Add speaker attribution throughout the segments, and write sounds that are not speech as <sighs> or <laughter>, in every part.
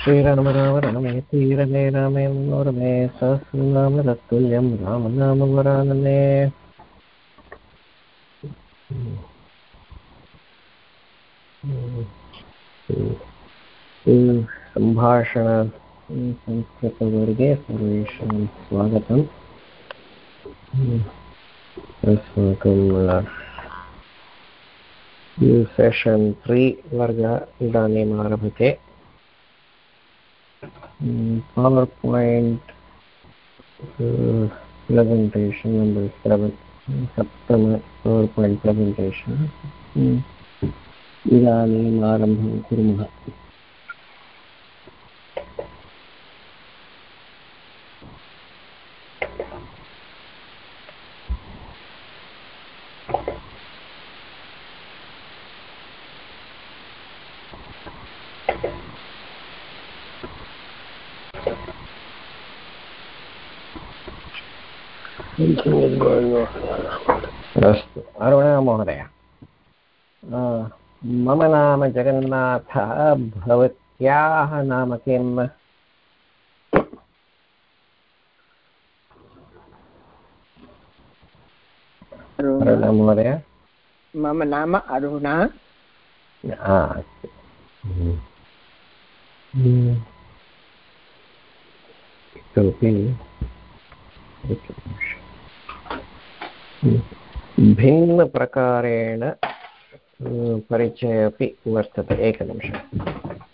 Speaker 1: श्रीराम राम रामे तीरमे रामे मनोरमे सहस्रनाम राम नाम वरानने सम्भाषण संस्कृतवर्गे सर्वेषां स्वागतम् अस्माकं सेशन् त्री वर्गः इदानीम् आरभते PowerPoint presentation number seven सप्तम पायिण्ट् प्रसेण्टेशन् इदानीम् आरम्भं कुर्मः अस्तु अरुणा महोदय। मम नाम जगन्नाथः भवत्याः नाम किम्? महोदय।
Speaker 2: मम नाम अरुणा।
Speaker 1: इतोपि भिन्नप्रकारेण परिचय अपि वर्तते. एकनिमिषम्.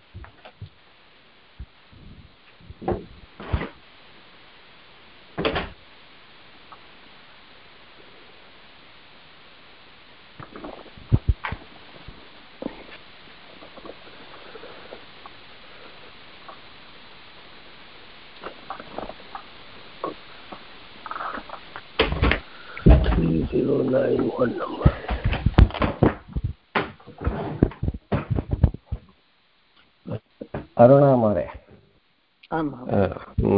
Speaker 1: अरुणा महोदय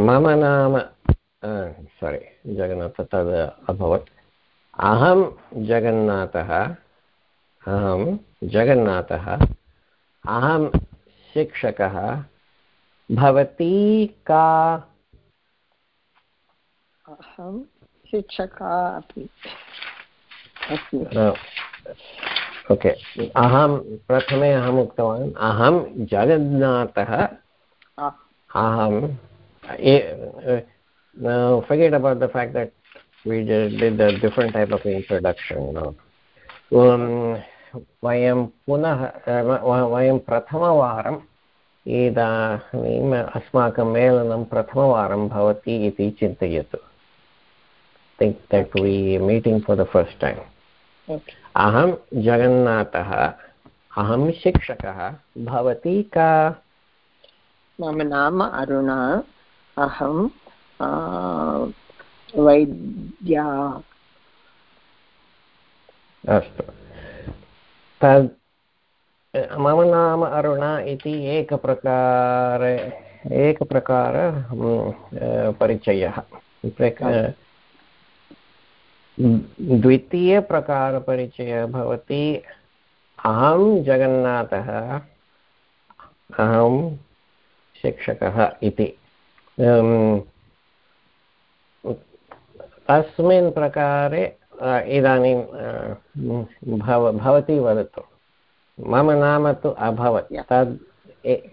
Speaker 1: मम नाम सारि जगन्नाथ तद् अभवत् अहं जगन्नाथः अहं जगन्नाथः अहं शिक्षकः भवती का
Speaker 2: अहं शिक्षका अपि
Speaker 1: ओके अहं प्रथमे अहम् उक्तवान् अहं जगन्नाथः अहं forget about the fact that we did a different type of introduction um, वयं पुनः वयं प्रथमवारम् इदानीम् अस्माकं मेलनं प्रथमवारं भवति इति चिन्तयतु that we meeting for the first time
Speaker 2: okay.
Speaker 1: अहं जगन्नाथः। अहं शिक्षकः। भवती का?
Speaker 2: मम नाम अरुणा। अहं वैद्या।
Speaker 1: अस्तु। तद् मम नाम अरुणा इति एकप्रकार एकप्रकार परिचयः। द्वितीयप्रकारपरिचयः भवति। अहं जगन्नाथः अहं शिक्षकः इति। अस्मिन् प्रकारे इदानीं भव भवती वदतु। मम नाम तु अभवत्। तद्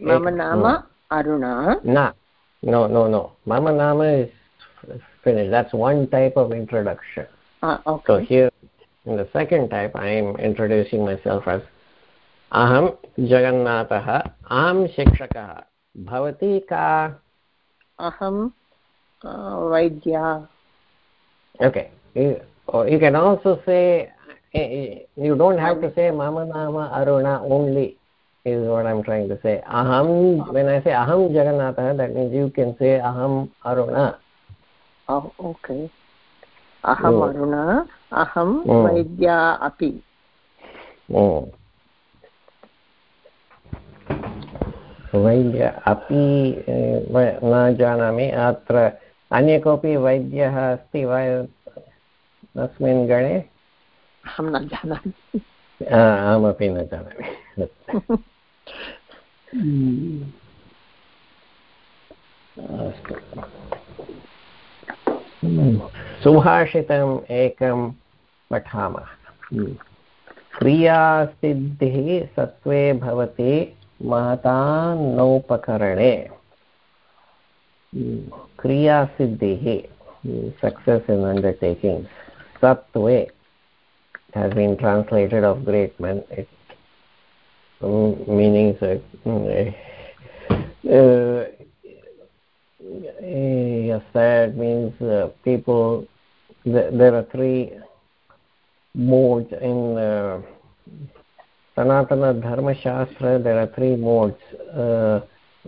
Speaker 2: मम नाम अरुणा।
Speaker 1: न नो नो नो। मम नाम finished that's one type of introduction.
Speaker 2: Ah, okay.
Speaker 1: So here, in the second type, I am introducing myself as Aham Jagannatha, Aham Shikshakah. Bhavati ka?
Speaker 2: Aham uh, Vaidya.
Speaker 1: Okay. You, or you can also say, you don't have to say Mama Nama Aruna only is what I'm trying to say. Aham, when I say Aham Jagannatha, that means you can say Aham Aruna.
Speaker 2: Oh, okay. अहम् अरुणा अहं वैद्या अपि।
Speaker 1: वैद्य अपि न जानामि अत्र अन्य कोऽपि वैद्यः अस्ति वा अस्मिन् गणे?
Speaker 2: अहं न जानामि।
Speaker 1: अहमपि न जानामि। <laughs> अस्तु। सुभाषितम् एकं पठामः। हम्म। क्रियासिद्धिः सत्त्वे भवति महतान्नोपकरणे हम्म। क्रियासिद्धिः सक्सेस् इन् अण्डर्टेकिङ्ग्स् सत्त्वे। Has been translated of great men. It um, yes that means uh, people th there are three modes in uh, sanatana dharma shastra there are three modes uh,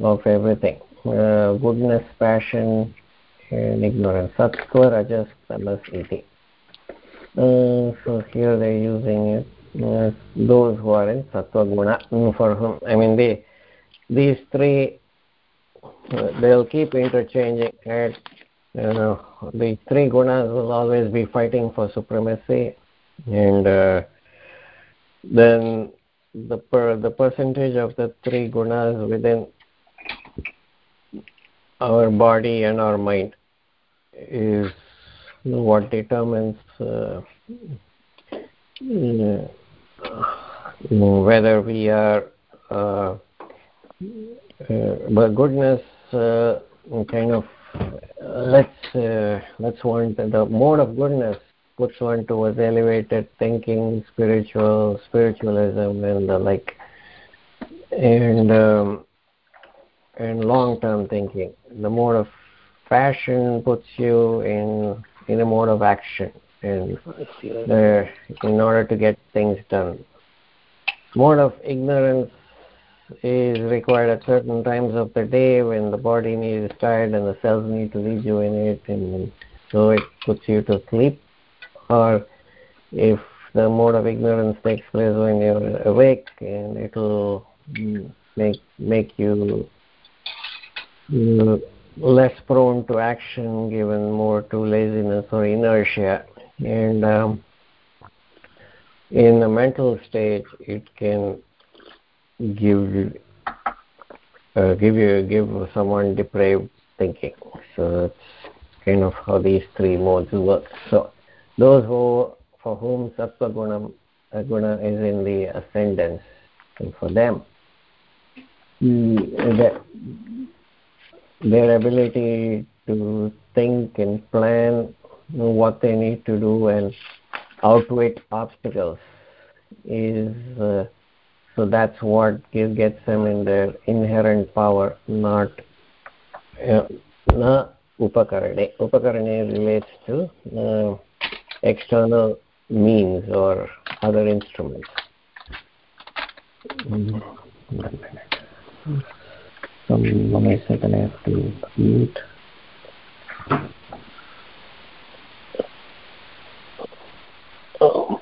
Speaker 1: of everything. Uh, goodness passion and ignorance. Sattva rajas tamas iti. Uh, so here they're using it uh, those who are in sattva guna for whom i mean they these three they'll keep interchanging and you know the three gunas will always be fighting for supremacy and uh, then the per, the percentage of the three gunas within our body and our mind is what determines uh, whether we are uh, uh, but goodness uh, kind of let's uh, let's want the mode of goodness puts one towards elevated thinking spiritual spiritualism and the like. And um, and long term thinking. The mode of fashion puts you in in a mode of action and uh, in order to get things done. Mode of ignorance is required at certain times of the day when the body is tired and the cells need to rejuvenate and so it puts you to sleep. Or if the mode of ignorance takes place when you're awake and it will make make you less prone to action given more to laziness or inertia. And um, in the mental state it can give uh, give you give someone depraved thinking. So that's kind of how these three modes work. So those who for whom sattva guna guna is in the ascendance and for them that their ability to think and plan what they need to do and outwit obstacles is uh, so that's what give, gets them in their inherent power not uh, na upakarane upakarane relates to uh, external means or other instruments mm -hmm. some one second I have to mute. Oh.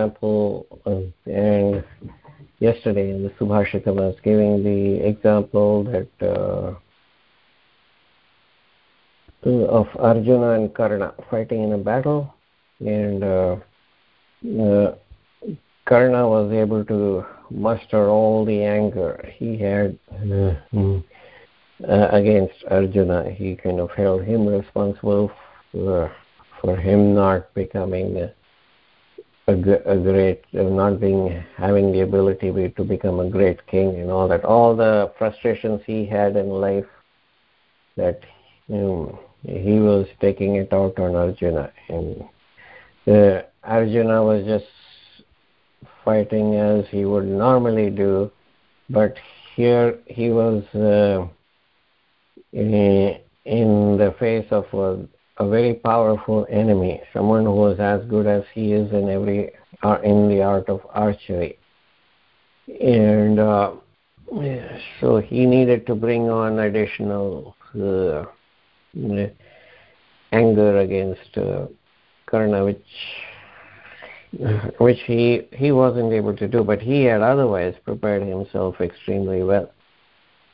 Speaker 1: Example um, and yesterday in the subhashita was giving the example that uh, of arjuna and karna fighting in a battle and uh, uh, karna was able to muster all the anger he had uh, against Arjuna. He kind of held him responsible for, for him not becoming a, a, great, uh, not being having the ability to become a great king and all that. All the frustrations he had in life that you know, he was taking it out on Arjuna, and uh, Arjuna was just fighting as he would normally do, but here he was uh, in, in the face of a, a, very powerful enemy, someone who was as good as he is in every uh, in the art of archery, and uh, so he needed to bring on additional uh, anger against uh, Karna, which which he he wasn't able to do, but he had otherwise prepared himself extremely well.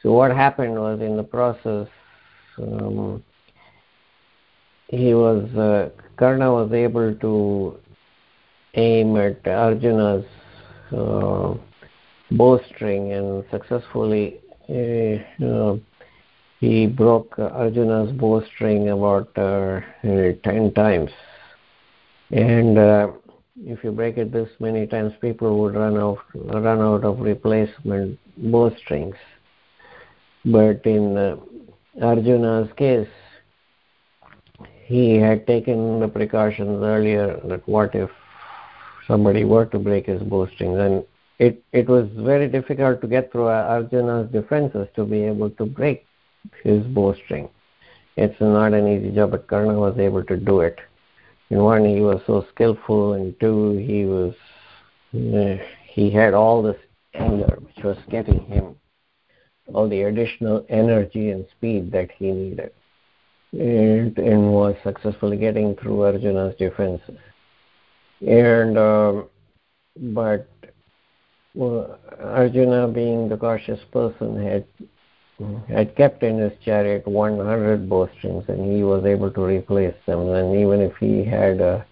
Speaker 1: So what happened was in the process, um, he was uh, Karna was able to aim at Arjuna's uh, bowstring and successfully uh, he broke Arjuna's bowstring about uh, ten times, and uh, if you break it this many times, people would run out run out of replacement bowstrings. But in uh, Arjuna's case, he had taken the precautions earlier that what if somebody were to break his bowstrings, and it it was very difficult to get through Arjuna's defenses to be able to break his bowstring. It's not an easy job, but Karna was able to do it. In one he was so skillful and two he was he had all this anger which was getting him all the additional energy and speed that he needed and, and was successfully getting through arjuna's defenses and um, but well, arjuna being the cautious person had had kept in his chariot 100 bowstrings and he was able to replace them. And even if he had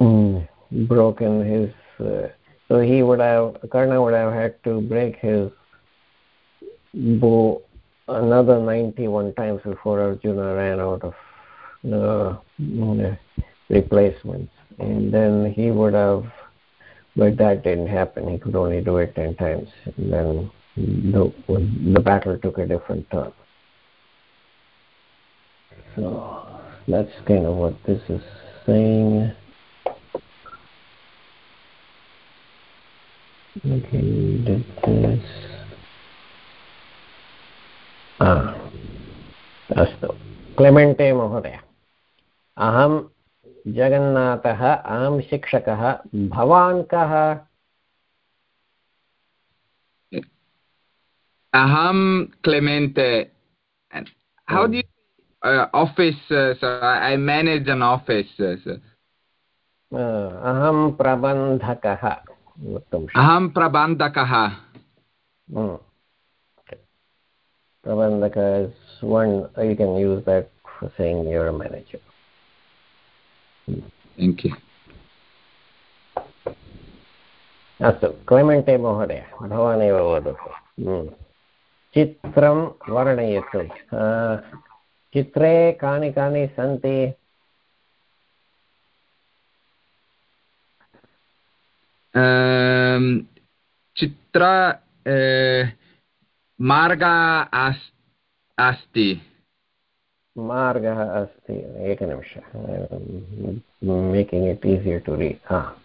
Speaker 1: mm, broken his uh, so he would have karna would have had to break his bow another 91 times before arjuna ran out of uh, replacements and then he would have but that didn't happen he could only do it 10 times and then the, the battle took a different turn. So that's kind of what this is saying. Okay, did this. अस्त। Clemente महोदय अहम जगन्नाथ अहम शिक्षक भवान् कः?
Speaker 3: अहं Clemente. How do office I manage an office
Speaker 1: अहं प्रबन्धकः।
Speaker 3: अहं हम्म।
Speaker 1: Prabandhaka is one, you can use that for saying you're a manager.
Speaker 3: Thank you.
Speaker 1: अस्तु क्लेमेण्टे महोदय भवानेव वदतु चित्रं वर्णयतु चित्रे कानि कानि सन्ति
Speaker 3: चित्र मार्गः अस्ति।
Speaker 1: मार्गः अस्ति। एकनिमिषः। Making it easier to read हा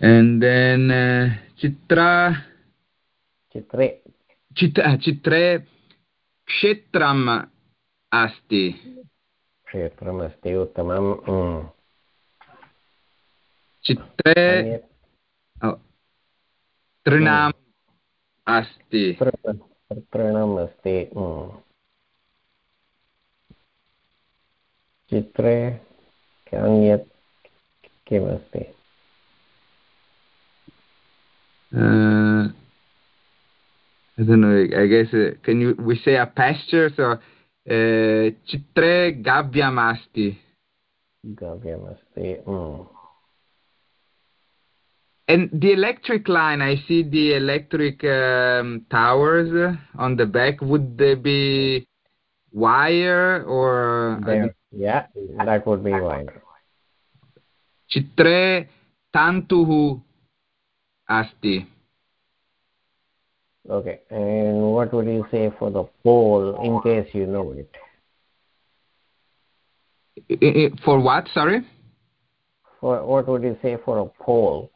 Speaker 3: and then uh, chitra.
Speaker 1: चित्रे
Speaker 3: चित् चित्रे क्षेत्रम् अस्ति
Speaker 1: क्षेत्रमस्ति उत्तमम्
Speaker 3: चित्रे तृणाम् अस्ति
Speaker 1: तृणम् अस्ति चित्रे अन्यत् किमस्ति
Speaker 3: uh, I don't know. I guess uh, can you we say a pasture? So uh, Chitre गाव्यमस्ति
Speaker 1: गाव्यमस्ति
Speaker 3: And the electric line, I see the electric um, towers on the back. Would they be wire or?
Speaker 1: Yeah, that would be wire.
Speaker 3: Chitre tantuhu asti.
Speaker 1: Okay, and what would you say for the pole in case you know it?
Speaker 3: For what, sorry?
Speaker 1: For what would you say for a pole?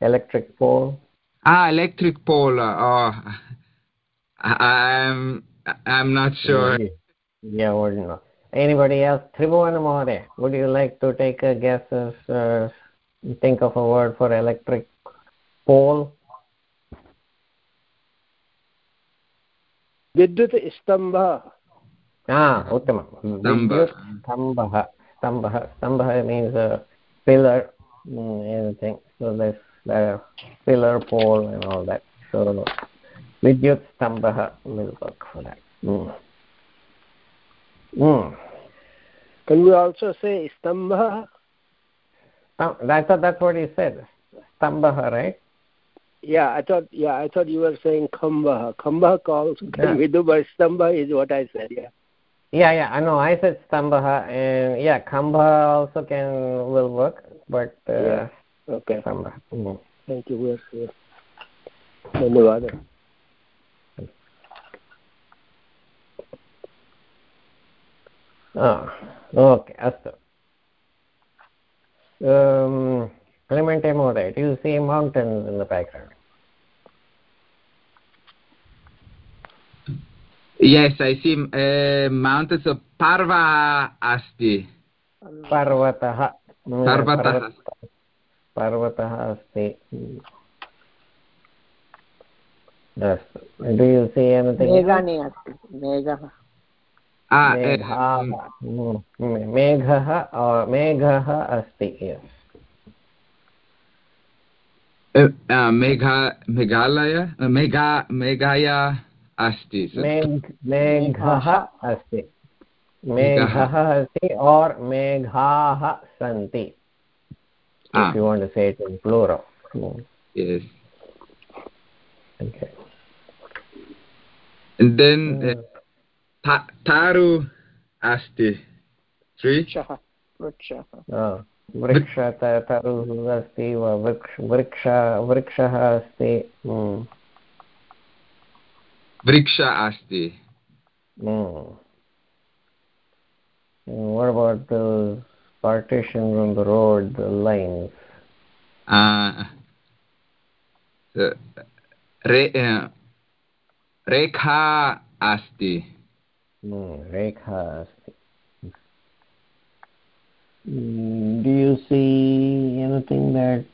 Speaker 1: Electric pole?
Speaker 3: Ah, electric pole. Oh, I'm I'm not sure.
Speaker 1: Yeah, what you know. Anybody else? Tribhuvan Mahoday, would you like to take a guess as uh, think of a word for electric pole?
Speaker 4: विद्युत् स्तम्भः
Speaker 1: Ah, Uttama. Vidyut Stambha. Stambha. Stambha means a pillar, mm, anything. So this the pillar pole and all that. So Vidyut Stambha will work for that. Mm. Mm.
Speaker 4: Can we also say stambha?
Speaker 1: Oh, I thought that's what he said. Stambha, right?
Speaker 4: Yeah, I thought yeah, I thought you were saying khambha. Khambha calls
Speaker 1: Yeah.
Speaker 4: we do, stambha is what I said. Yeah.
Speaker 1: Yeah, yeah. I know. I said Stambha, and yeah, Kambha also can will work, but uh,
Speaker 4: Yeah. Okay.
Speaker 1: Stambha. Mm.
Speaker 4: Thank you. We're here. धन्यवादः
Speaker 1: okay अस्तु Clemente महोदय do you see mountains in the background
Speaker 3: Yes, I see uh, mountains of Parva asti.
Speaker 1: पर्वतः
Speaker 3: पर्वतः.
Speaker 1: पर्वतः अस्ति। अस्तु। Do you C anything
Speaker 2: मेघानि अस्ति। मेघः।
Speaker 3: Ah,
Speaker 1: मेघाः।
Speaker 3: um,
Speaker 1: हम्म, मेघः मेघः अस्ति। मेघ मेघः अस्ति मेघः अस्ति और मेघाः सन्ति।
Speaker 3: Ah.
Speaker 1: if you want to say it in plural Hmm,
Speaker 3: yes.
Speaker 1: okay
Speaker 3: And then uh, ta- Taru asti. Three.
Speaker 2: वृक्षः वृक्षः
Speaker 1: Ah, वृक्ष त- तरुः अस्ति वा वृक्ष वृक्ष वृक्षः अस्ति Hmm,
Speaker 3: Vriksha asti.
Speaker 1: hmm. And what about the partition from the road the lines
Speaker 3: ah, uh, re, uh, rekha asti.
Speaker 1: Mm, rekha asti. Mm, do you see anything that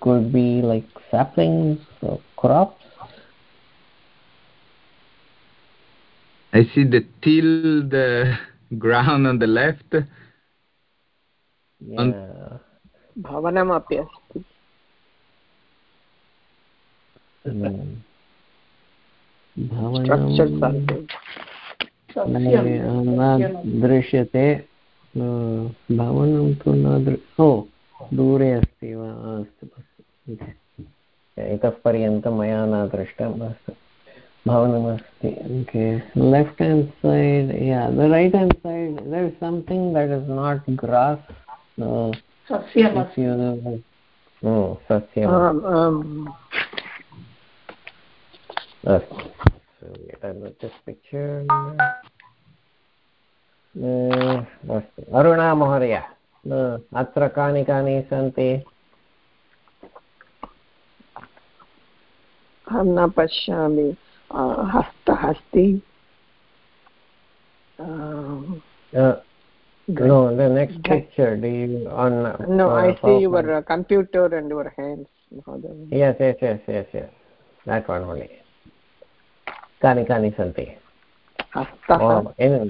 Speaker 1: could be like saplings or crops?
Speaker 3: I see the till the <laughs> ground on the left.
Speaker 1: Yeah
Speaker 2: भवनमपि अस्ति।
Speaker 1: भवनं न दृश्यते भवनं तु न दृ ओ दूरे अस्ति वा? अस्तु अस्तु। इतः पर्यन्तं मया न दृष्टम् अस्तु। भवनमस्ति। ओके। लेफ्ट् हेण्ड् सैड् या the right hand side there is something that is not grass सस्यम्. अस्तु अरुणा महोदय अत्र कानि कानि सन्ति
Speaker 2: अहं न पश्यामि हस्तः अस्ति
Speaker 1: no, the next picture. Do you on?
Speaker 2: no
Speaker 1: uh,
Speaker 2: i see
Speaker 1: PowerPoint?
Speaker 2: your uh, computer and your hands महोदय
Speaker 1: Yes, yes, yes, yes, yes. That one only. कानि कानि सन्ति
Speaker 2: हस्तः
Speaker 1: Oh, एवं.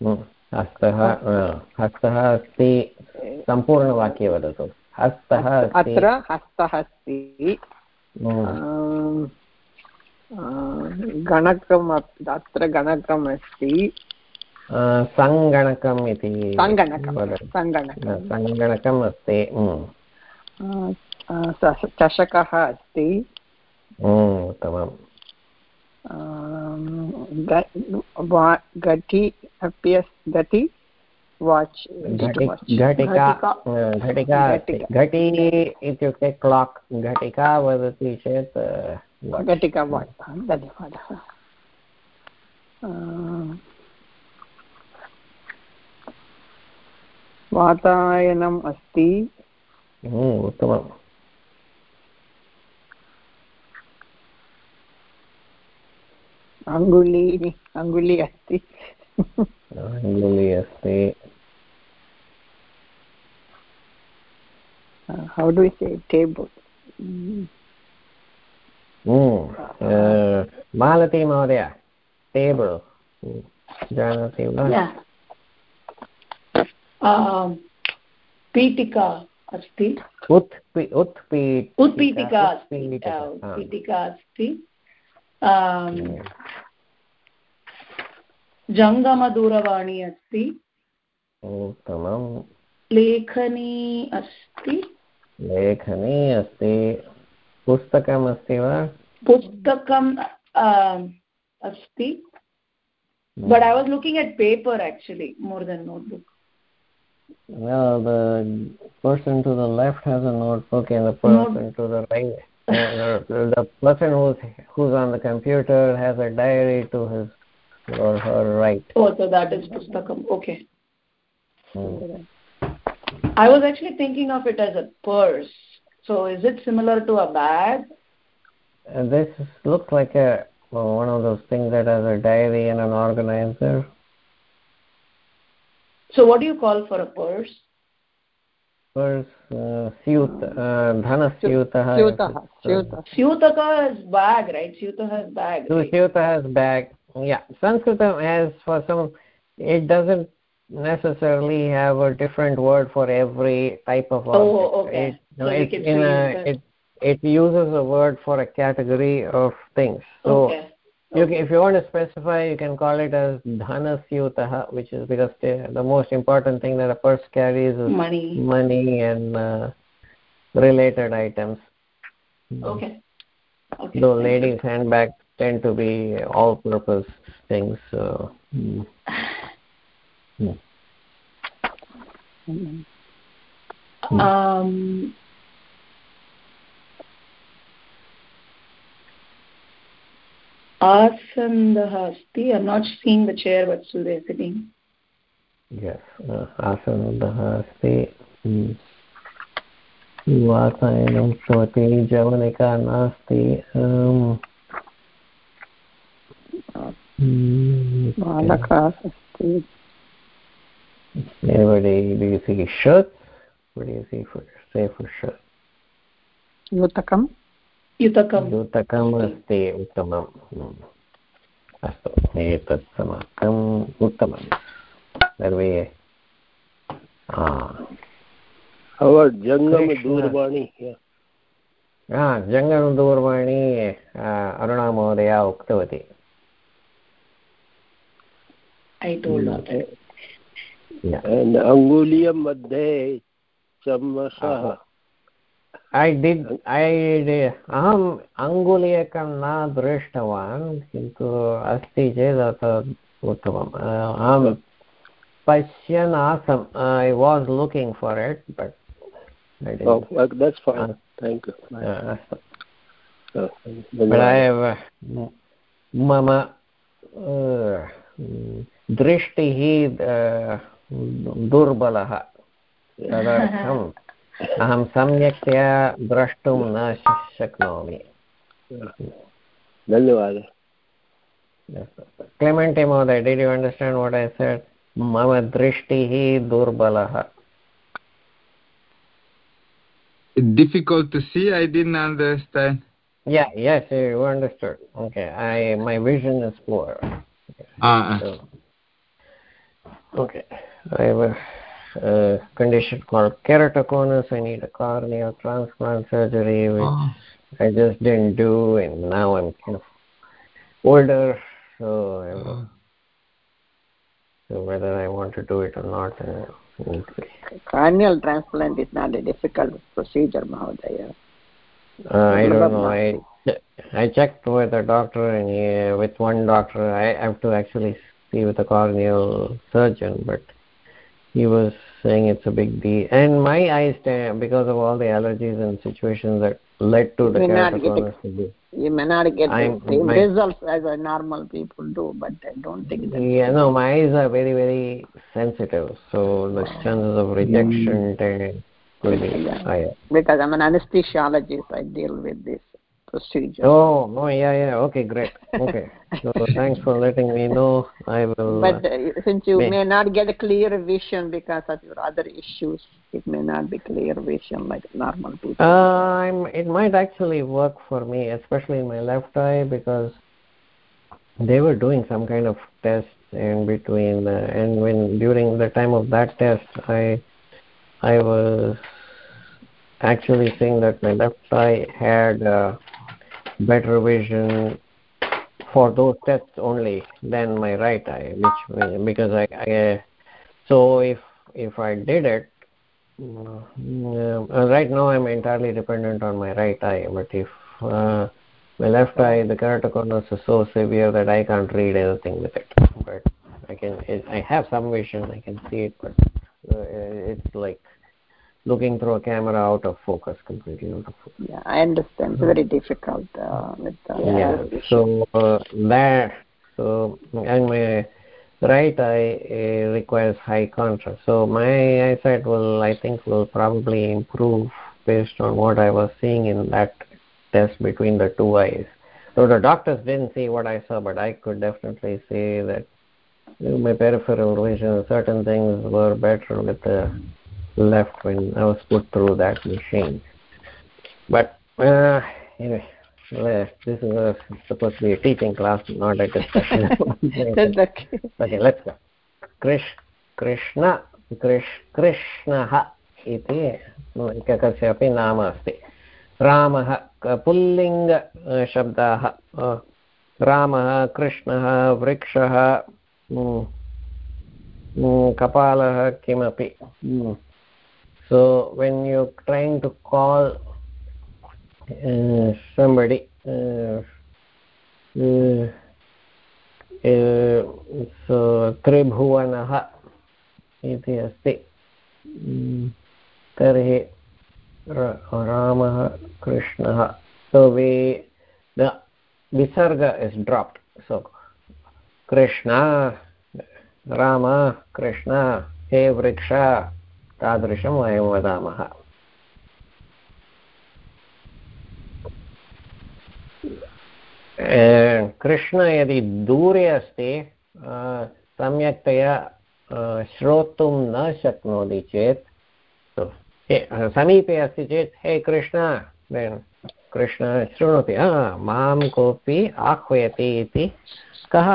Speaker 1: Hmm. हस्तः uh, हस्तः अस्ति सम्पूर्णवाक्ये वदतु हस्तः अस्ति
Speaker 2: अत्र हस्तः अस्ति
Speaker 1: Hmm.
Speaker 2: आम्, आ, गणकम् अप्- अत्र गणकम् अस्ति
Speaker 1: Uh, सङ्गणकम् इति सङ्गणकम् अस्ति.
Speaker 2: चषकः अस्ति
Speaker 1: उत्तमम्
Speaker 2: घटि अपि घटि वाच्
Speaker 1: घटिका घटिका घटी इत्युक्ते क्लाक् घटिका वदति चेत्
Speaker 2: घटिका वाच् धन्यवादः वातायनम् अस्ति।
Speaker 1: उत्तमम्।
Speaker 2: अङ्गुली अङ्गुली अस्ति।
Speaker 1: अङ्गुली अस्ति।
Speaker 2: How do we say table?
Speaker 1: मालती महोदय टेबल् जानाति वा
Speaker 5: पीठिका अस्ति। उत्पीठिका उत्पीठिका अस्ति जङ्गमदूरवाणी अस्ति।
Speaker 1: उत्तमं
Speaker 5: लेखनी अस्ति।
Speaker 1: लेखनी अस्ति। पुस्तकम् अस्ति वा?
Speaker 5: पुस्तकम् अस्ति। But i was looking at paper actually more than notebook.
Speaker 1: Well the person to the left has a notebook and the person to the right uh, the, person who's who's on the computer has a diary to his or her right.
Speaker 5: Oh so that is pustakam. Okay. Hmm. i was actually thinking of it as a purse. So is it similar to a bag?
Speaker 1: Uh, this looks like a well, one of those things that has a diary and an organizer
Speaker 5: so what do you call for a purse?
Speaker 1: Purse, uh, siut, uh,
Speaker 5: dhana has. Siutaha. Siutaha. Bag, right? Siutaha has bag.
Speaker 1: Right? Siutaha is bag. Yeah. Sanskrit has for some, it doesn't necessarily have a different word for every type of oh, object.
Speaker 5: Oh, okay.
Speaker 1: It, so it, uses a word for a category of things.
Speaker 5: Okay
Speaker 1: you can, if you want to specify you can call it as dhanasyutah which is because the, the most important thing that a purse carries is
Speaker 5: money.
Speaker 1: money and uh, related items.
Speaker 5: Okay. Okay.
Speaker 1: Though ladies handbags tend to be all purpose things so mm. <sighs>
Speaker 5: um आसन्दः अस्ति। I not seeing the chair but still they sitting
Speaker 1: yes आसन्दः अस्ति। वातायनं भवति जवनिका नास्ति।
Speaker 2: बालकः अस्ति।
Speaker 1: Anybody,
Speaker 5: युतकं
Speaker 1: युतकम्। अस्ति उत्तमम्। अस्तु एतत् समाप्तम्। उत्तमं सर्वे
Speaker 4: जङ्गमदूरवाणी
Speaker 1: जङ्गमदूरवाणी अरुणा महोदया उक्तवती।
Speaker 4: अङ्गुलीयं मध्ये चमसः
Speaker 1: ऐ डिड् ऐ अहम् अङ्गुलीयकं न दृष्टवान् किन्तु अस्ति चेत् उत्तमम्। अहं पश्यन् आसम् I was looking for it but मम दृष्टिः दुर्बलः <laughs> तदर्थम्। अहं सम्यक्तया द्रष्टुं न शक्नोमि
Speaker 4: धन्यवादः
Speaker 1: क्लेमेण्टि महोदय did you understand what I said मम दृष्टिः दुर्बलः
Speaker 3: difficult to see i didn't understand
Speaker 1: yeah yes you understood okay i my vision is poor
Speaker 3: okay. ah so,
Speaker 1: okay i a uh, condition called keratoconus. I need a corneal transplant surgery, which oh. I just didn't do, and now I'm kind of older, so, oh. so so whether I want to do it or not. Uh,
Speaker 2: Corneal transplant is not a difficult procedure, Mahodaya.
Speaker 1: Uh, I don't know. I I checked with a doctor, and he, with one doctor, I have to actually see with a corneal surgeon, but he was saying it's a big deal. And my eyes, because of all the allergies and situations that led to the keratoconus,
Speaker 2: you may not get I'm, the same my, results as a normal people do, but I don't think that.
Speaker 1: Yeah, no, my eyes are very, very sensitive, so the chances of rejection mm. really
Speaker 2: yeah. higher. Because I'm an anesthesiologist, I deal with this procedure.
Speaker 1: Oh, oh, yeah, yeah. Okay, great. Okay. <laughs> so thanks for letting me know. I will.
Speaker 2: But uh, since you may, may not get a clear vision because of your other issues, it may not be clear vision like normal people.
Speaker 1: Uh, it might actually work for me, especially in my left eye, because they were doing some kind of test in between, uh, and when during the time of that test, I I was actually seeing that my left eye had. Uh, better vision for those tests only than my right eye which because i, I so if if i did it uh, right now i'm entirely dependent on my right eye but if uh, my left eye the keratoconus is so severe that i can't read anything with it. But i can it, i have some vision i can see it but uh, it's like looking through a camera out of focus completely out of focus.
Speaker 2: yeah i understand. It's very difficult uh, with the
Speaker 1: yeah so uh, that so and my right eye uh, requires high contrast. So my eyesight will i think will probably improve based on what i was seeing in that test between the two eyes. So the doctors didn't see what i saw but i could definitely say that my peripheral vision certain things were better with the left when I was put through that machine. But uh, anyway, uh, this is a, supposed to be a teaching class, not a discussion. <laughs> <laughs> okay. okay, let's go. Krish, Krishna, Krish, कृष्णः इति एकस्य अपि नाम अस्ति रामः पुल्लिङ्गशब्दाः रामः कृष्णः वृक्षः कपालः किमपि so when you're trying to call uh, somebody uh, uh, so त्रिभुवनः इति अस्ति तर्हि रामः कृष्णः so we the visarga is dropped so krishna rama krishna he vriksha तादृशं वयं वदामः। कृष्ण यदि दूरे अस्ति सम्यक्तया श्रोतुं न शक्नोति चेत् समीपे अस्ति चेत्, हे कृष्ण कृष्ण शृणोति माँ कोऽपि आह्वयति इति, कः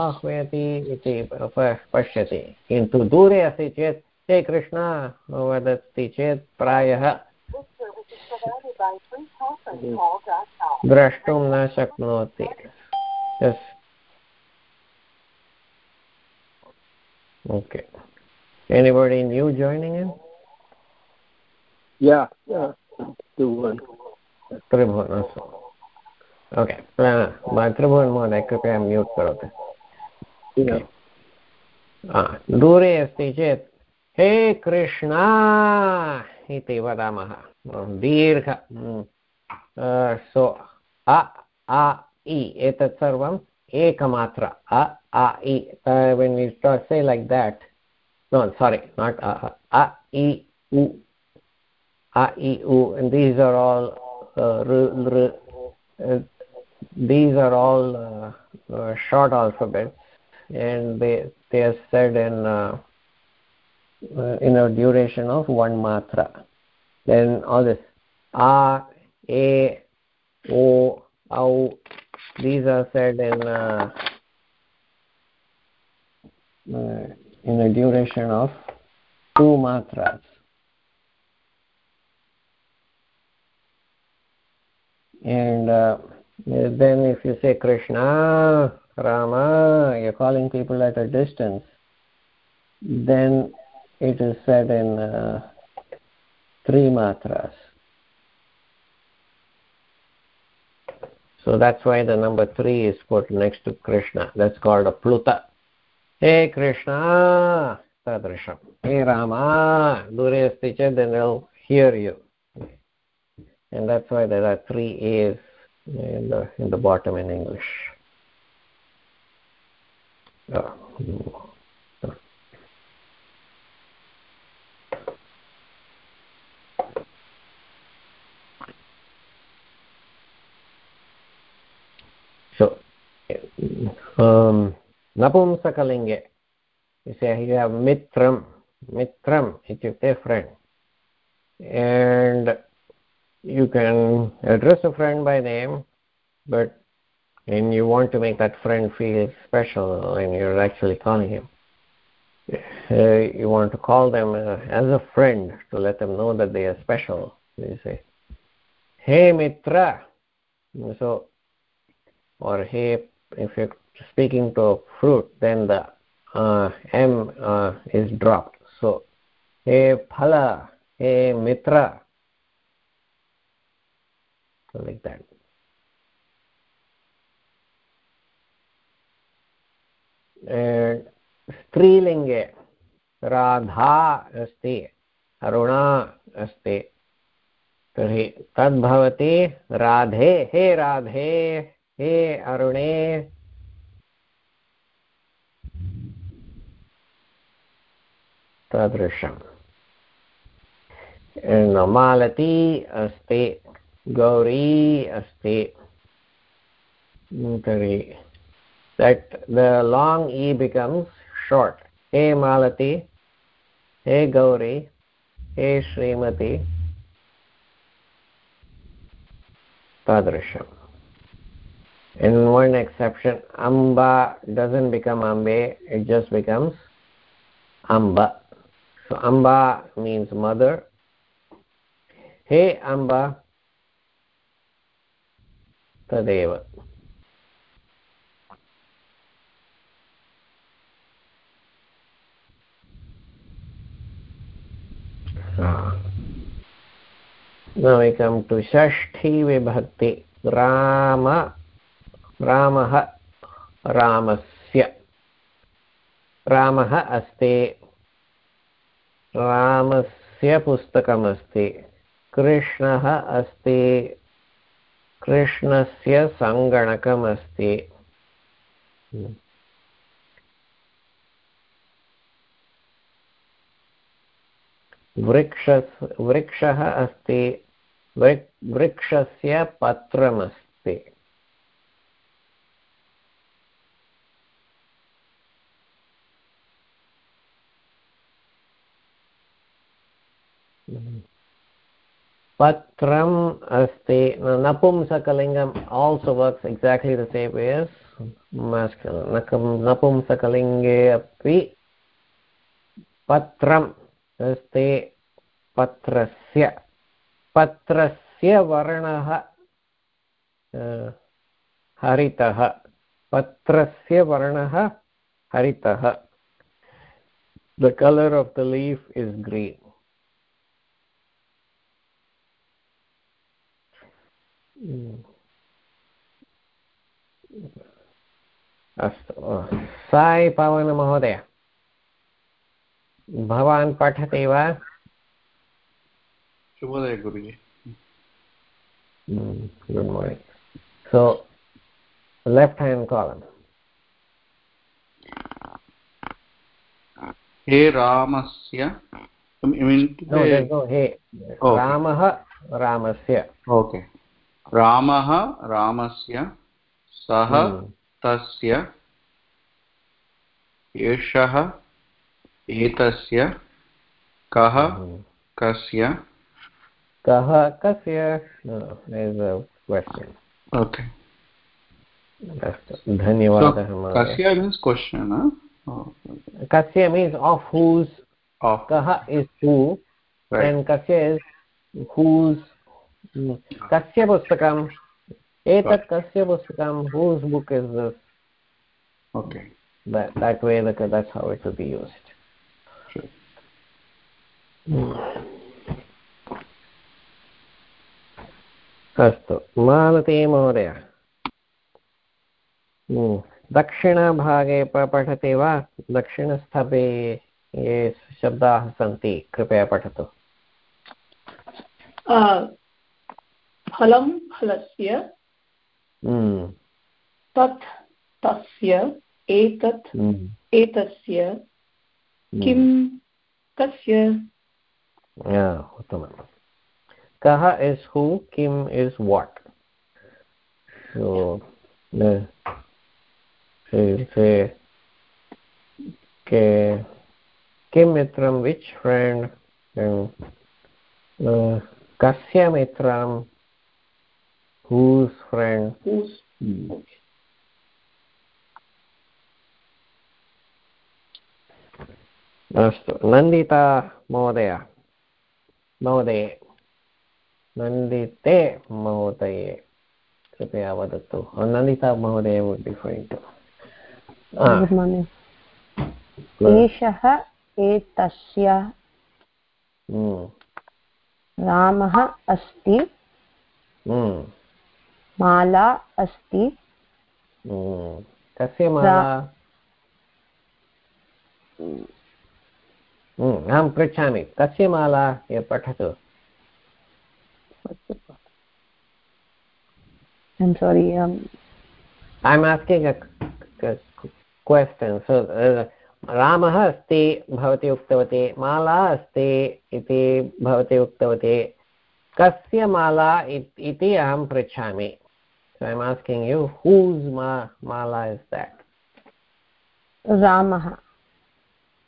Speaker 1: आह्वयति इति पश्यति। किन्तु दूरे अस्ति चेत् हे कृष्ण वदति चेत् प्रायः। द्रष्टुं न शक्नोति। okay. Anybody new joining in?
Speaker 4: Yeah. Yeah tribhuvan
Speaker 1: tribhuvan अस्तु ओके त्रिभुवन महोदय कृपया म्यूट् करोतु। दूरे अस्ति चेत् हे कृष्णा इति वदामः दीर्घ सो अ आ इ एतत् सर्वम् एकमात्र अ आ इ when we start say like that no sorry not a a i u a i u and these are all uh, r, r, uh, these are all uh, uh, short alphabets and they they are said in uh, in a duration of one matra. Then all this a a o au these are said in uh, uh, in a duration of two matras. And uh, then if you say krishna rama you're calling people at a distance then it is said in uh, three matras so that's why the number 3 is put next to krishna. That's called a pluta. Hey krishna! Tadrisham hey rama! Dure asti then they'll hear you. And that's why there are three a's in the in the bottom in english. so um, say you have mitram mitram ityukte friend. And you can address a friend by name but and you want to make that friend feel special when you're actually calling him. Uh, you want to call them uh, as a friend to let them know that they are special you say. Hey mitra. So or hey if you're speaking to fruit then the uh, m uh, is dropped so hey phala hey mitra so like that and स्त्रीलिङ्गे राधा अस्ति अरुणा अस्ति तर्हि तद्भवति राधे हे राधे हे अरुणे तादृशम् मालती अस्ति गौरी अस्ति तर्हि that the long e becomes short he malati he gauri he srimati tadrasham in one exception amba doesn't become ambe it just becomes amba. So amba means mother. He amba tadeva. Now we come to shashti vibhakti rama ramah ramasya रामः अस्ति। रामस्य पुस्तकमस्ति। कृष्णः अस्ति। कृष्णस्य सङ्गणकमस्ति वृक्ष वृक्षः अस्ति। वृक्षस्य पत्रमस्ति। Patram asti napumsakalingam also works exactly the same way as masculine napumsakalinge api patram अस्ति पत्रस्य पत्रस्य वर्णः हरितः पत्रस्य वर्णः हरितः the color of the leaf is green अस्तु। साई पवनमहोदय भवान् पठति वा?
Speaker 6: शुभोदय guruji.
Speaker 1: Good morning so left hand column
Speaker 6: हे रामस्य
Speaker 1: रामः रामस्य।
Speaker 6: ओके रामः रामस्य सः तस्य एषः एतस्य कः कस्य।
Speaker 1: कः कस्य?
Speaker 6: ओके
Speaker 1: धन्यवादः
Speaker 6: कस्य मीन्स् क्वशन्
Speaker 1: कस्य मीन्स् आफ् हूस् कः इस् हू एण्ड् कस्य इस् हूस् कस्य पुस्तकम्? एतत् कस्य पुस्तकं whose book is this
Speaker 6: okay
Speaker 1: that that way the, that's how it will be used. अस्तु। मालती महोदय। दक्षिणभागे पठति वा? दक्षिणस्थले ये शब्दाः सन्ति। कृपया पठतु।
Speaker 5: फलं फलस्य तत् तस्य एतत् एतस्य किं कस्य
Speaker 1: उत्तमम्। कः इस् हू किम् is what? So the say say ke kim mitram which friend and uh, kasya mitram whose friend?
Speaker 5: Whose okay.
Speaker 1: अस्तु नन्दिता महोदय महोदये नन्दिते महोदये कृपया वदतु। नन्दिता महोदय वुड् टु
Speaker 7: एषः एतस्य। रामः अस्ति। माला अस्ति।
Speaker 1: हम्म। कस्य माला? अहं पृच्छामि। कस्य माला? पठतु।
Speaker 7: I'm sorry. Um,
Speaker 1: I'm asking a, a question. So, uh, रामः अस्ति भवती उक्तवती। माला अस्ति इति भवती उक्तवती। कस्य माला इति अहं पृच्छामि। So i'm asking you whose ma mala is that
Speaker 7: ramah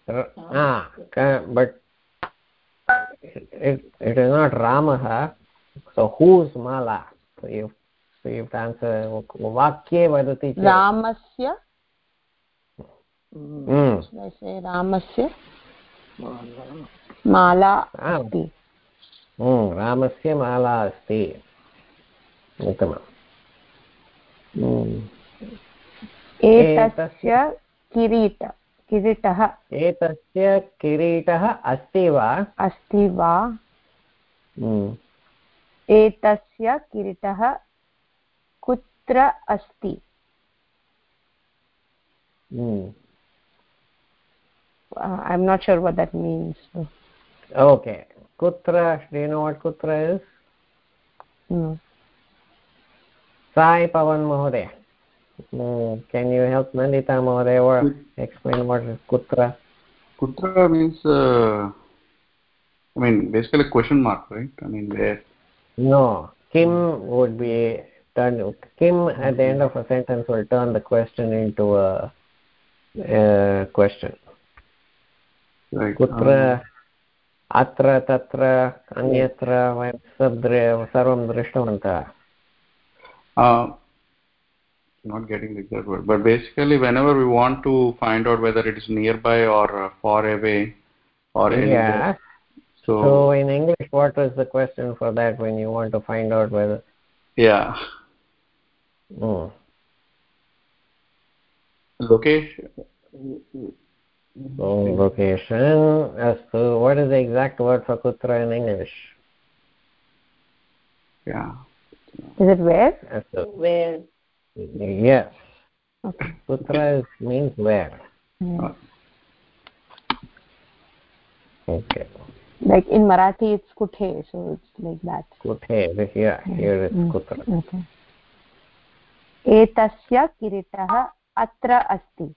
Speaker 1: ah but it, it is not ramah so whose mala so you so you have to answer vakye vadati
Speaker 7: ramasya
Speaker 1: mm.
Speaker 7: रामस्य माला अस्ति
Speaker 1: रामस्य माला अस्ति उत्तमम्
Speaker 7: एतस्य किरीट किरीटः।
Speaker 1: एतस्य किरीटः अस्ति वा?
Speaker 7: अस्ति वा? हम्म। एतस्य किरीटः कुत्र अस्ति? ऐ
Speaker 1: एम् नाट् शोर् वट् मीन्स् ओके कुत्र श्रीनोट्
Speaker 7: कुत्र
Speaker 1: sai pavan mahoday mm, can you help nandita mahoday or explain what is kutra
Speaker 6: kutra means uh, i mean basically a question mark right i mean where
Speaker 1: no kim would be turn kim at the end of a sentence will turn the question into a, a question कुत्र अत्र तत्र अन्यत्र वयं सर्वं दृष्टवन्तः uh,
Speaker 6: not getting the exact word but basically whenever we want to find out whether it is nearby or uh, far away or
Speaker 1: yeah. So, so in english what was the question for that when you want to find out whether
Speaker 6: yeah.
Speaker 1: Mm.
Speaker 6: location.
Speaker 1: So location astu what is the exact word for kutra in english?
Speaker 6: Yeah
Speaker 7: is it where
Speaker 1: astu
Speaker 5: where
Speaker 1: yes okay. kutra is, means where
Speaker 7: yeah.
Speaker 1: okay
Speaker 7: like in marathi it's kuthe so it's like that
Speaker 1: kuthe here here is mm. kutra
Speaker 7: okay एतस्य किरीटः अत्र अस्ति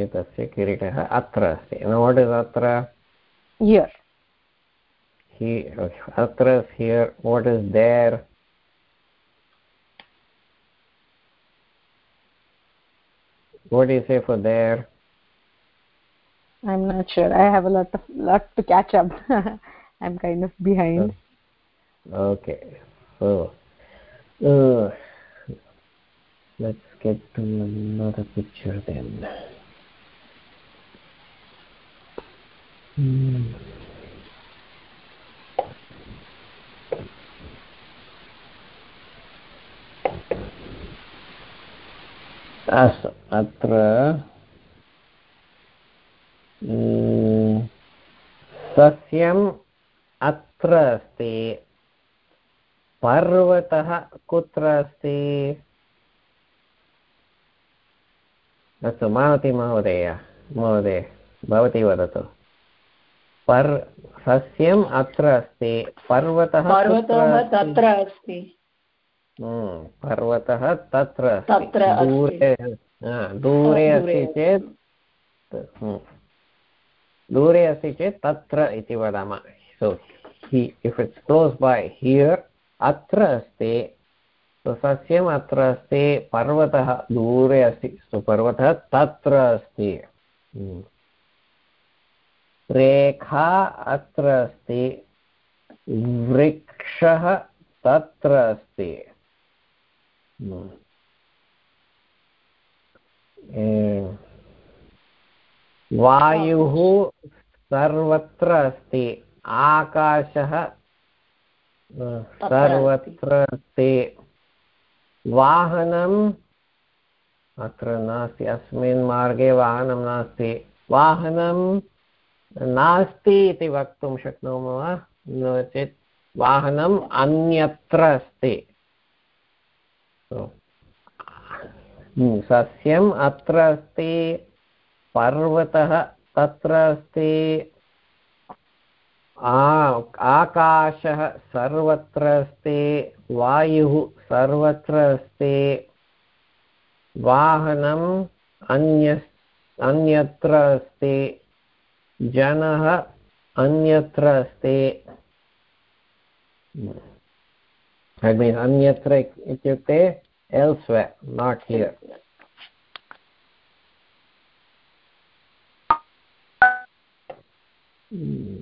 Speaker 1: एतस्य किरीटः अत्र अस्ति what is अत्र
Speaker 7: here
Speaker 1: he Hatra here, what is there? What do you say for there?
Speaker 7: I'm not sure. I have a lot of lot to catch up. <laughs> I'm kind of behind.
Speaker 1: Oh, okay. So uh, let's get to another picture then. Mm. अस्तु अत्र सस्यम् अत्र अस्ति। पर्वतः कुत्र अस्ति? अस्तु मावती महोदय महोदय भवती वदतु। पर् सस्यम् अत्र अस्ति पर्वतः
Speaker 5: पर्वतः तत्र अस्ति।
Speaker 1: पर्वतः तत्र
Speaker 5: तत्र
Speaker 1: दूरे दूरे अस्ति चेत् दूरे अस्ति चेत् तत्र इति वदामः। So he if it's close by here अत्र अस्ति। सस्यम् अत्र अस्ति पर्वतः दूरे अस्ति। सो पर्वतः तत्र अस्ति। रेखा अत्र अस्ति। वृक्षः तत्र अस्ति। वायुः सर्वत्र अस्ति आकाशः सर्वत्र अस्ति वाहनम् अत्र नास्ति अस्मिन् मार्गे वाहनं नास्ति वाहनं नास्ति इति वक्तुं शक्नुमः वा नो चेत् वाहनम् अन्यत्र अस्ति सस्यम् अत्र अस्ति, पर्वतः तत्र अस्ति आकाशः सर्वत्र अस्ति, वायुः सर्वत्र अस्ति वाहनम् अन्य, अन्यत्र अस्ति, जनः अन्यत्र अस्ति। that means anyatra ityukte elsewhere not here mm.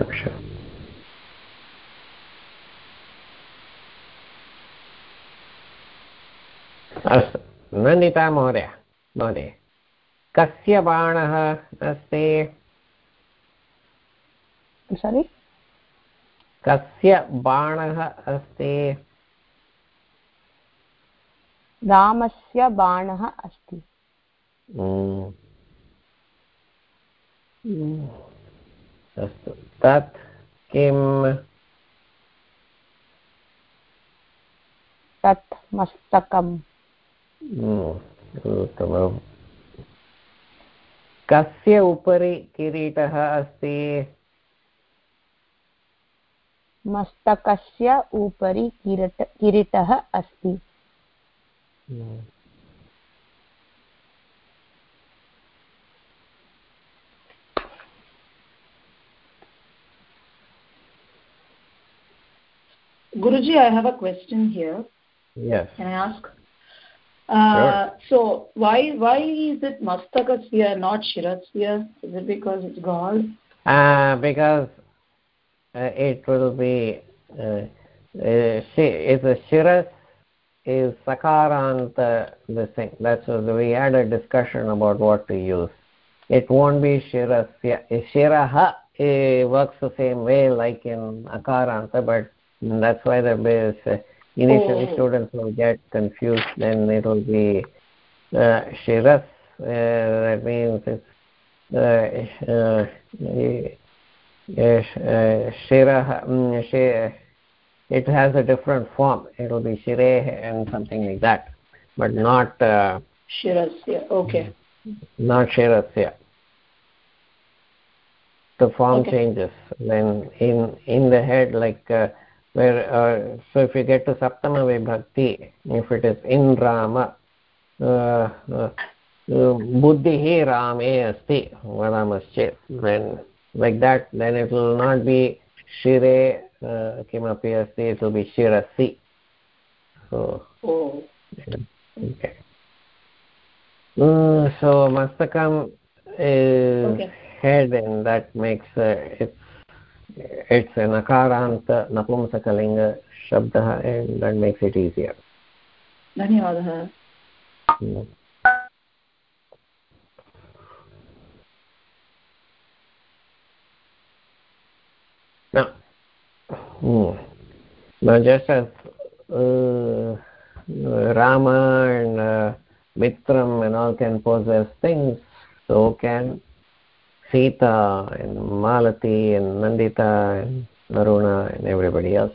Speaker 1: एकनिमिषम् अस्तु। नन्दिता महोदय महोदय कस्य बाणः अस्ति?
Speaker 7: सारि
Speaker 1: कस्य बाणः अस्ति?
Speaker 7: रामस्य बाणः अस्ति.
Speaker 1: अस्तु। तत् किम्
Speaker 7: तत् मस्तकम्।
Speaker 1: उत्तमम्। कस्य उपरि किरीटः अस्ति?
Speaker 7: मस्तकस्य उपरि किरीट किरीटः अस्ति।
Speaker 5: Guruji, I have a question here.
Speaker 1: Yes.
Speaker 5: Can I ask? Uh,
Speaker 1: sure.
Speaker 5: So why why is it Mastakasya not Shirasya? Is it because it's God?
Speaker 1: Uh, because uh, it will be uh, uh, if the Shiras is Sakaranta the thing. That's what we had a discussion about what to use. It won't be Shirasya. Shiraha it works the same way like in Akaranta, but and that's why the uh, initially oh. students will get confused then it will be uh, shiras uh, that means it's uh, uh, uh, shirah um, it has a different form it will be shireh and something like that but not uh,
Speaker 5: shirasya okay
Speaker 1: not shirasya the form okay. changes when in in the head like uh, where uh, so if you get to saptama vibhakti if it is in rama uh, uh, buddhi here Rama is hi Rama is varamaschet then like that then it will not be shire kimapi uh, asti it will be shirasi so
Speaker 5: oh.
Speaker 1: okay uh, so mastakam is okay. head and that makes it it's it's an akaranta napumsakalinga shabda and that makes it easier
Speaker 5: धन्यवादः
Speaker 1: No. Hmm. Now, just as uh, Rama and uh, Mitram and all can possess things, so can Sita and Malati and Nandita and Naruna and everybody else.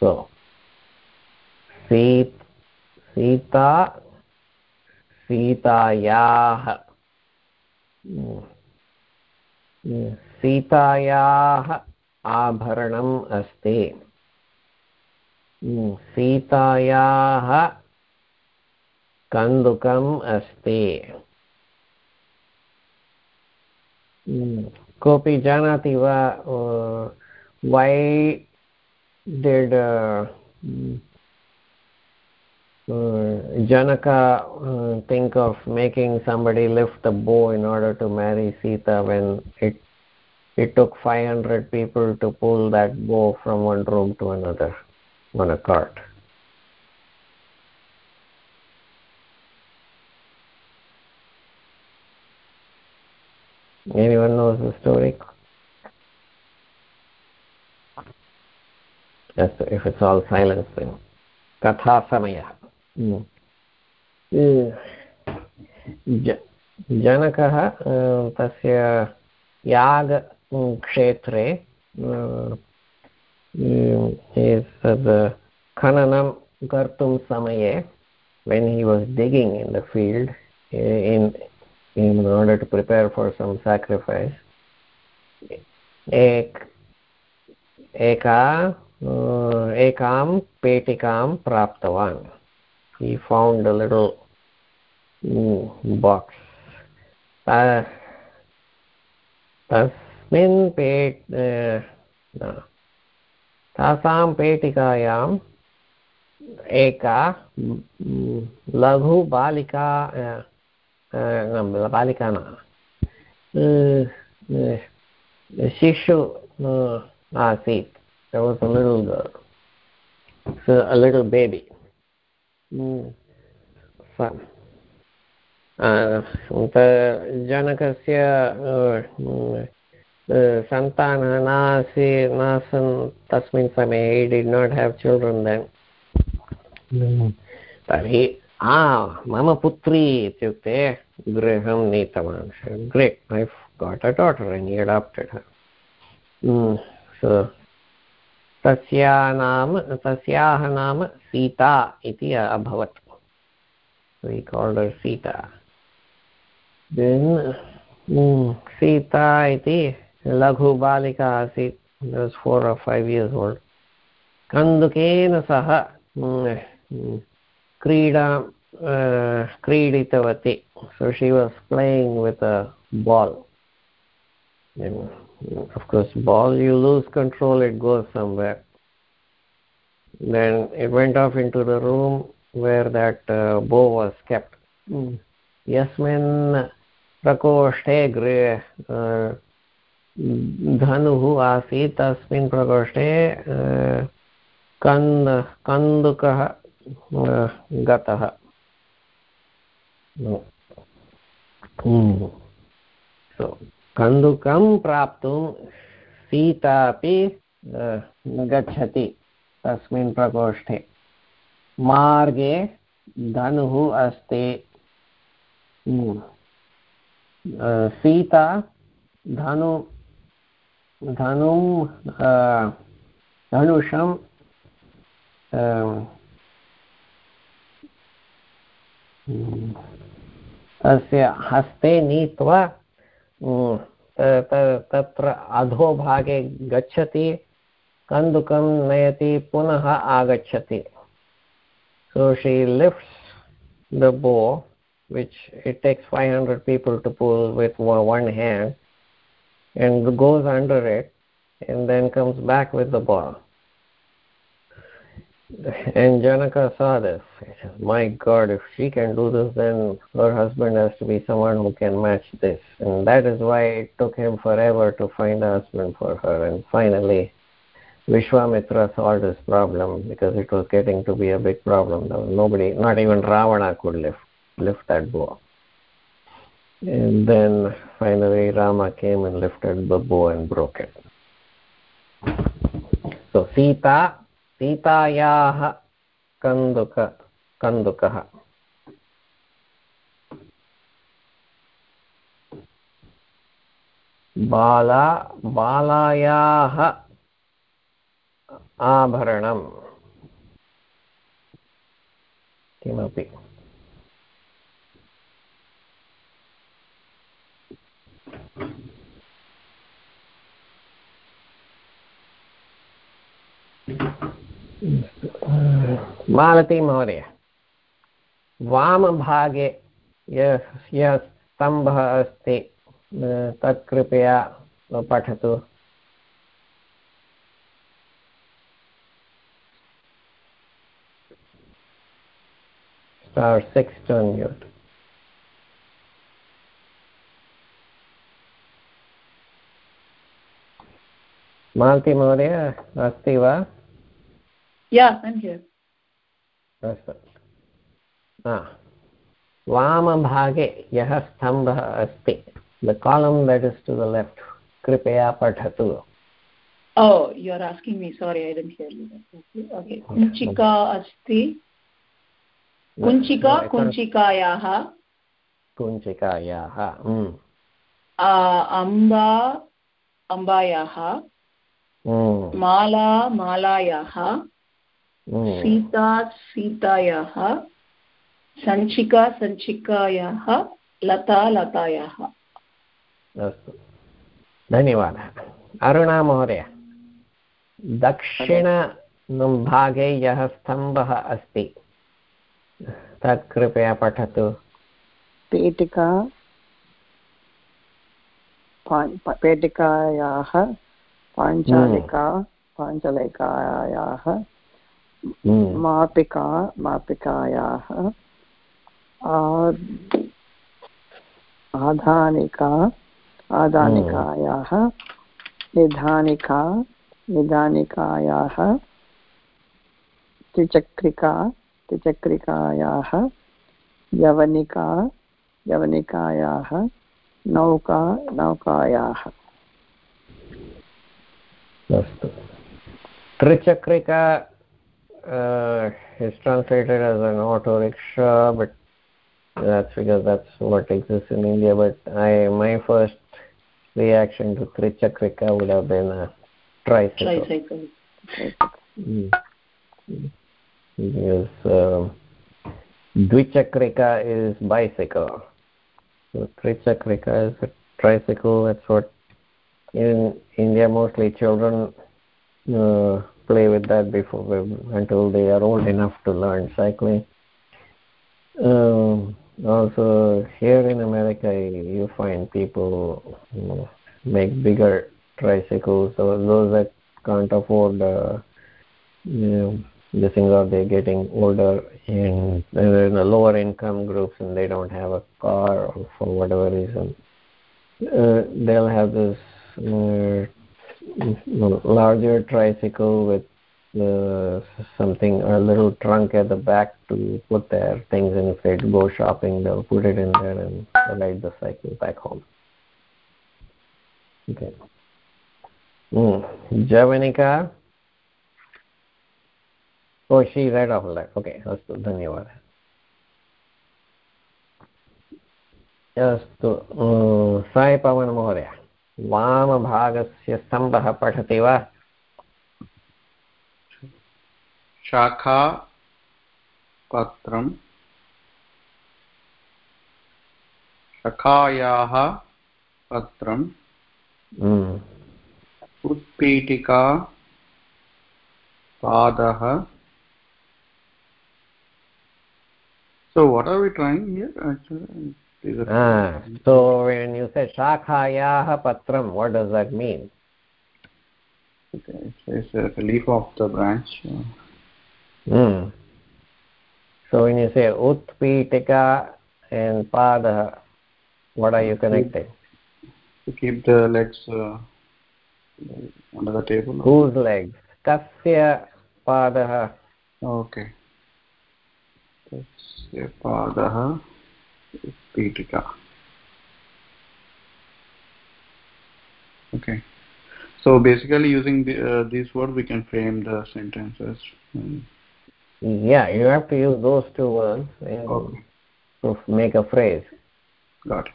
Speaker 1: So, Sita, Sita सीतायाः सीतायाः आभरणम् अस्ति सीतायाः कन्दुकम् अस्ति कोऽपि जानाति वा वै did Janaka uh, think of making somebody lift the bow in order to marry Sita when it it took 500 people to pull that bow from one room to another on a cart. Anyone knows the story? Yes, if it's all silence then. कथासमयः जनकः तस्य यागक्षेत्रे तद् खननं कर्तुं समये when he was digging in the field in in order to prepare for some sacrifice ek eka ekam petikam praptavan he found a little mm, box तस्मिन् पेट् तासां पेटिकायाम् एका लघुबालिका बालिका न शिशु आसीत् there was a little girl so a little baby जनकस्य सन्तानः नासि नासन् तस्मिन् समये did not have children then तर्हि मम पुत्री इत्युक्ते गृहं नीतवान्। ग्रेट् ऐ गाट् अ डाटर् एन् अडाप्टेड् तस्या नाम, तस्याः नाम सीता इति अभवत्। सीता। देन् hmm, सीता इति लघुबालिका आसीत्। फोर् फैव् इयर्स् ओल्ड् कन्दुकेन सह hmm, hmm, uh, kriditavati. So she was playing with a ball. And of course, ball you lose control, it goes somewhere. Then it went off into the room where that uh, bow was kept यस्मिन् प्रकोष्ठे गृहे धनुः आसीत् तस्मिन् प्रकोष्ठे कन्द कन्दुकः गतः। कन्दुकं प्राप्तुं सीता अपि गच्छति तस्मिन् प्रकोष्ठे। मार्गे धनुः अस्ति। सीता धनु धनुं धनुषं तस्य हस्ते नीत्वा तत्र अधोभागे गच्छति, कन्दुकं नयति, पुनः आगच्छति। So she lifts the bow which it takes five hundred people to pull with one hand and goes under it and then comes back with the bow and janaka saw this my god if she can do this then her husband has to be someone who can match this and that is why it took him forever to find a husband for her and finally Vishwamitra solved this problem because it was getting to be a big problem. Nobody, not even Ravana could lift, lift that bow. And then finally Rama came and lifted the bow and broke it. So Sita, Sitayaha Kanduka, Kandukah. बाला बालायाः आभरणम् किमपि मालती महोदय, वामभागे यः स्तम्भः अस्ति तत् कृपया पठतु। star 6 to unmute मालती महोदय, अस्ति वा? अस्तु वामभागे यः स्तम्भः अस्ति the column that is to the left kripaya pathatu
Speaker 5: oh you are asking me sorry i didn't hear you okay kunchika asti kunchika kunchikayah
Speaker 1: kunchikayah
Speaker 5: Amba अम्बायाः माला मालायाः सीता सीतायाः सञ्चिका सञ्चिकायाः लता लतायाः।
Speaker 1: अस्तु। धन्यवादः। अरुणा महोदय दक्षिणभागे यः स्तम्भः अस्ति तत् कृपया पठतु।
Speaker 2: पेटिका पेटिकायाः पाञ्चालिका पाञ्चलिकायाः हम्म। मापिका मापिकायाः आधानिका आदानिकायाः निधानिका निधानिकायाः त्रिचक्रिका त्रिचक्रिकायाः यवनिका यवनिकायाः नौका नौकायाः
Speaker 1: अस्तु। त्रिचक्रिका uh, is translated as an auto rickshaw but that's because that's what exists in India. But I, my first reaction to trichakrika would have been a tricycle. Tricycle. Mm. Because uh, dvichakrika is bicycle. So trichakrika is a tricycle. That's what in India mostly children uh, play with that before until they are old enough to learn cycling. Um, also here in america you find people you know, make bigger tricycles so those that can't afford uh, you know the they're getting older and they're in the lower income groups and they don't have a car or for whatever reason uh, they'll have this uh, larger tricycle with uh, something a little trunk at the back to put their things in if they go shopping they'll put it in there and ride the cycle back home okay mm. javanika oh she read off that okay अस्तु धन्यवादः अस्तु साई पवन महोदय वामभागस्य स्तम्भः पठति वा?
Speaker 6: शाखा पत्रम् शाखायाः पत्रम् उत्पीठिका पादः। So what are we trying here actually?
Speaker 1: Ah, so when you say shakhayaha patram, what does that mean?
Speaker 6: Okay, it's uh, a leaf of the branch.
Speaker 1: Mm. So when you say utpitika and pada, what are you connecting?
Speaker 6: To keep the legs uh, under the table.
Speaker 1: Whose legs? Kasya padaha.
Speaker 6: Okay. Kasya padaha. पीठिका okay so basically using the, uh, these words we can frame the sentences mm.
Speaker 1: yeah you have to use those two words okay. to make a phrase
Speaker 6: got it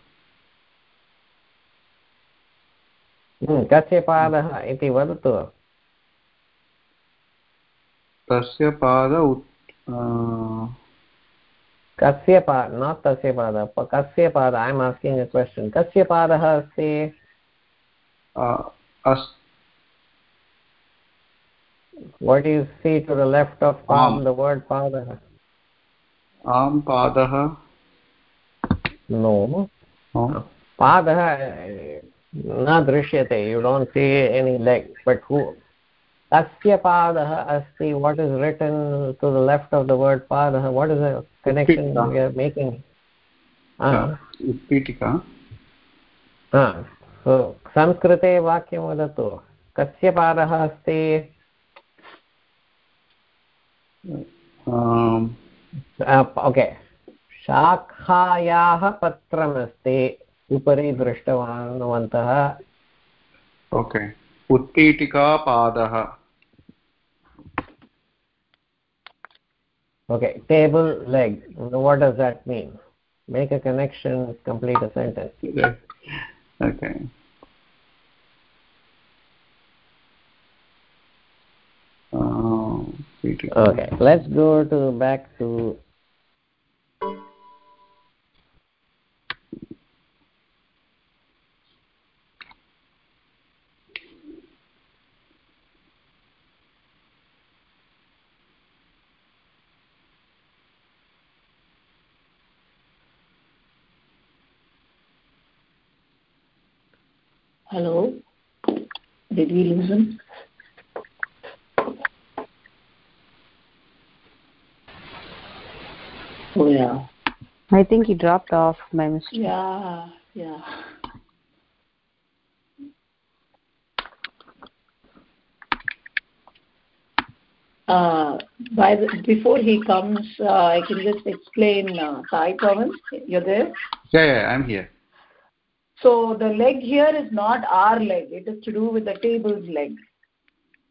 Speaker 1: कस्य पादः इति वदतु
Speaker 6: तस्य पाद
Speaker 1: कस्य पाद न तस्य पादः कस्य पादः I am asking a question कस्य पादः अस्ति do you see to the left of palm the word padah
Speaker 6: am padah
Speaker 1: no padah न दृश्यते you don't see any leg but who तस्य पादः अस्ति what is written to the left of the word padah what is the connection we are making Uh, Pitika.
Speaker 6: Uh, so, Sanskrit उत्पीठिका
Speaker 1: संस्कृते वाक्यं वदतु कस्य पादः अस्ति ओके शाखायाः पत्रमस्ति उपरि दृष्टवान्वन्तः
Speaker 6: ओके उत्पीठिका पादः
Speaker 1: okay table leg. What does that mean? Make a connection complete a sentence.
Speaker 6: Okay.
Speaker 1: Uh, okay let's go to back to
Speaker 5: hello did we lose him? Oh yeah.
Speaker 7: I think he dropped off by mistake.
Speaker 5: Yeah, yeah. Uh, by the, before he comes, uh, I can just explain. Uh, Sai Pavan, you're there?
Speaker 6: Yeah, yeah, I'm here.
Speaker 5: So the leg here is not our leg. It is to do with the table's leg.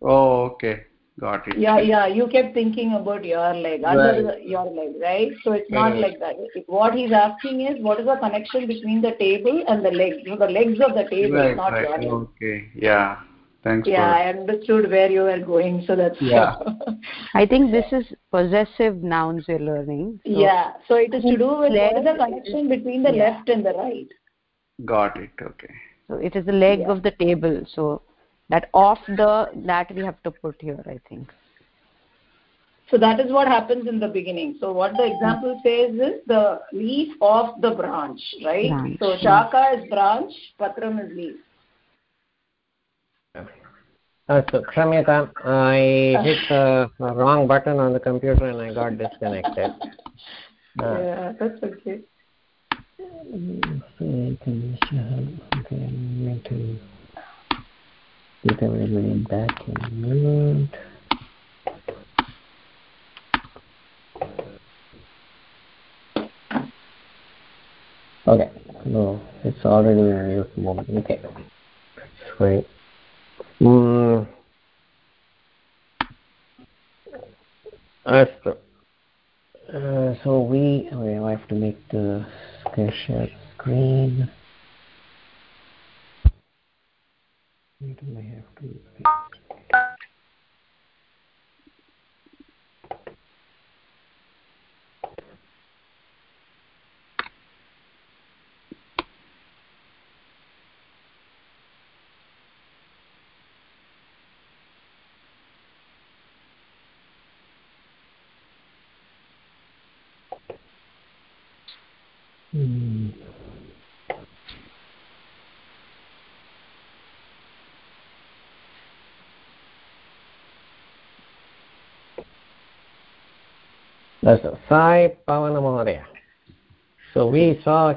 Speaker 6: Oh, okay. Got it.
Speaker 5: Yeah yeah. You kept thinking about your leg. Under right. your leg right? So it's not right. like that. What he's asking is what is the connection between the table and the legs you know, the legs of the table
Speaker 6: right,
Speaker 5: not
Speaker 6: right.
Speaker 5: your leg.
Speaker 6: Okay. Yeah. Thanks
Speaker 5: yeah
Speaker 6: for...
Speaker 5: i understood where you were going so that's
Speaker 6: yeah. <laughs>
Speaker 7: I think this is possessive nouns we're learning
Speaker 5: so yeah. So it is to do with what is the connection between the yeah. left and the right
Speaker 6: got it okay
Speaker 7: so it is the leg yeah. of the table so that off the that we have to put here i think
Speaker 5: so that is what happens in the beginning so what the example says is the leaf of the branch right branch. so shaka is branch patram is leaf
Speaker 1: अस्तु क्षम्यताम् I hit the wrong button on the computer and I got condition.
Speaker 5: Okay, I'm going
Speaker 1: to get everybody back in mute. Okay, no, it's already in mute moment. Okay, let's wait. Mm. अस्तु so we I have to make the still share screen. Have अस्तु साय् पवनमहोदय सो we saw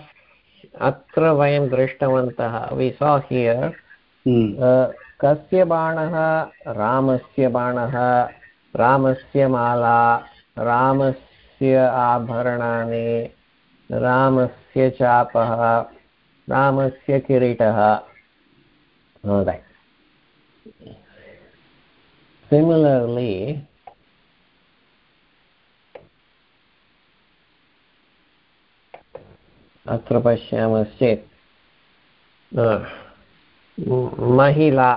Speaker 1: अत्र वयं दृष्टवन्तः। We saw here कस्य बाणः? रामस्य बाणः। रामस्य माला। रामस्य आभरणानि। रामस्य चापः। रामस्य किरीटः। Right. Similarly अत्र पश्यामश्चेत् महिला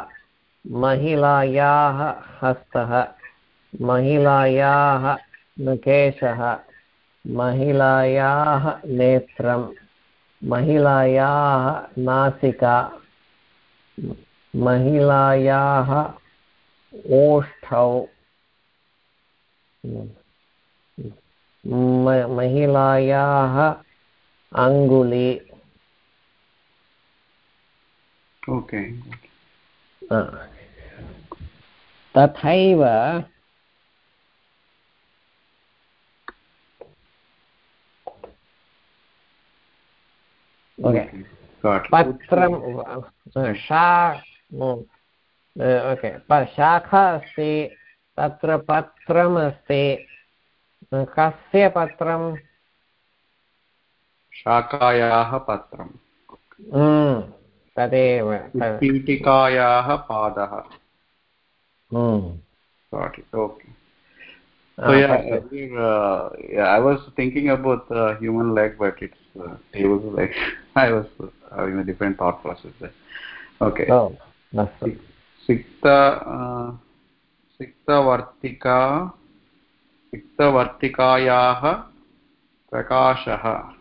Speaker 1: महिलायाः हस्तः महिलायाः केशः महिलायाः नेत्रं महिलायाः नासिका महिलायाः ओष्ठौ महिलायाः अङ्गुली
Speaker 6: ओके
Speaker 1: तथैव ओके पत्रं शा ओके शाखा अस्ति तत्र पत्रमस्ति कस्य पत्रं
Speaker 6: शाखायाः पत्रं
Speaker 1: हम्म, तदेव
Speaker 6: पीठिकायाः पादः okay So yeah, uh, yeah, I was thinking about the human leg, but it's uh, table leg. I was having a different thought process there. Okay.
Speaker 1: Oh, that's right.
Speaker 6: Sikta, uh, Sikta सिक्त सिक्तवर्तिका सिक्तवर्तिकायाः प्रकाशः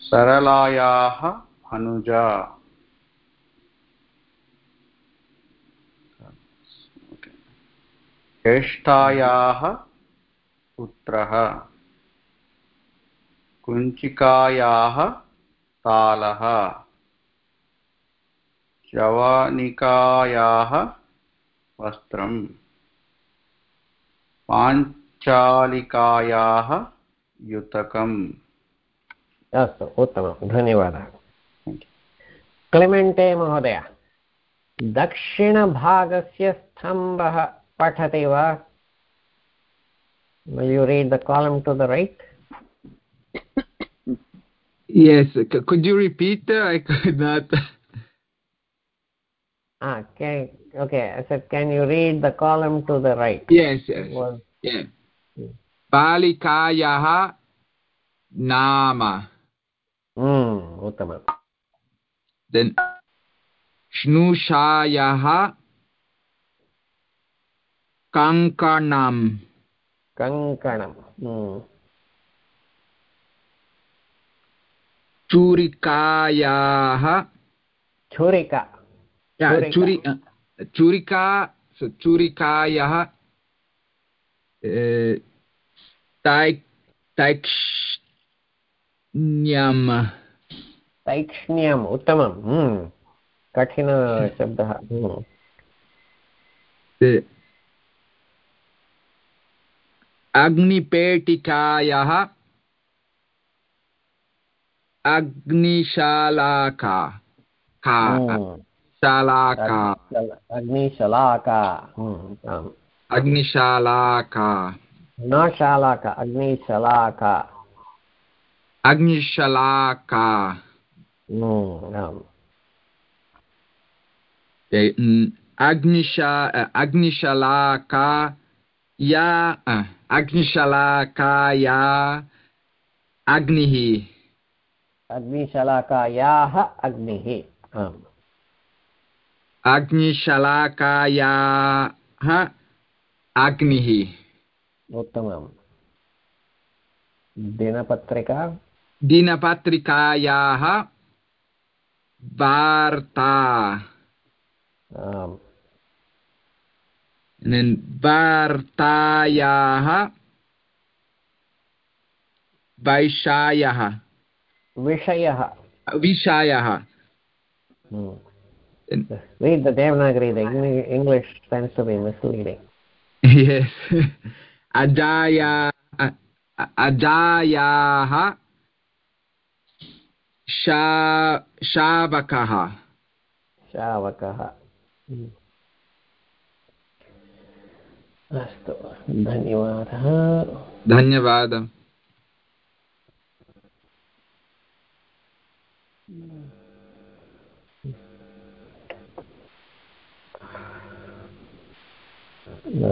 Speaker 6: सरलायाः अनुजा। ज्येष्ठायाः पुत्रः। कुञ्चिकायाः तालः। जवानिकायाः वस्त्रम्। पाञ्चालिकायाः युतकम्
Speaker 1: अस्तु उत्तमं धन्यवादः क्लेमेण्टे महोदय दक्षिणभागस्य स्तम्भः पठति वा will you read the column to the right
Speaker 3: yes could you repeat i could not
Speaker 1: ah okay okay i said can you read the column to the right
Speaker 3: yes yes well, yeah बालिकायाः
Speaker 1: नाम। हम्म,
Speaker 3: उत्तम श्नुषायाः कङ्कणं
Speaker 1: कङ्कणं
Speaker 3: छुरिकायाः
Speaker 1: हम्म।
Speaker 3: छुरिका। छुरि छुरिका। तैक्ष्ण्यम्
Speaker 1: तैक्ष्ण्यम् उत्तमं कठिनशब्दः
Speaker 3: अग्निपेटिकायाः अग्निशालाका का शालाका
Speaker 1: अग्निशलाका
Speaker 3: अग्निशालाका
Speaker 1: शालाका अग्निशलाका
Speaker 3: अग्निशलाका अग्निशा अग्निशलाका या अग्निशलाकाया अग्निः
Speaker 1: अग्निशलाकायाः अग्निः
Speaker 3: अग्निशलाकायाः अग्निः
Speaker 1: उत्तमम् दिनपत्रिका
Speaker 3: दिनपत्रिकायाः वार्ता वार्तायाः वैषायः
Speaker 1: विषयः
Speaker 3: विषयः
Speaker 1: read the Devanagari the English tends to be misleading
Speaker 3: yes अजाया अजायाः शावकः।
Speaker 1: शावकः। अस्तु धन्यवादः।
Speaker 3: धन्यवादः।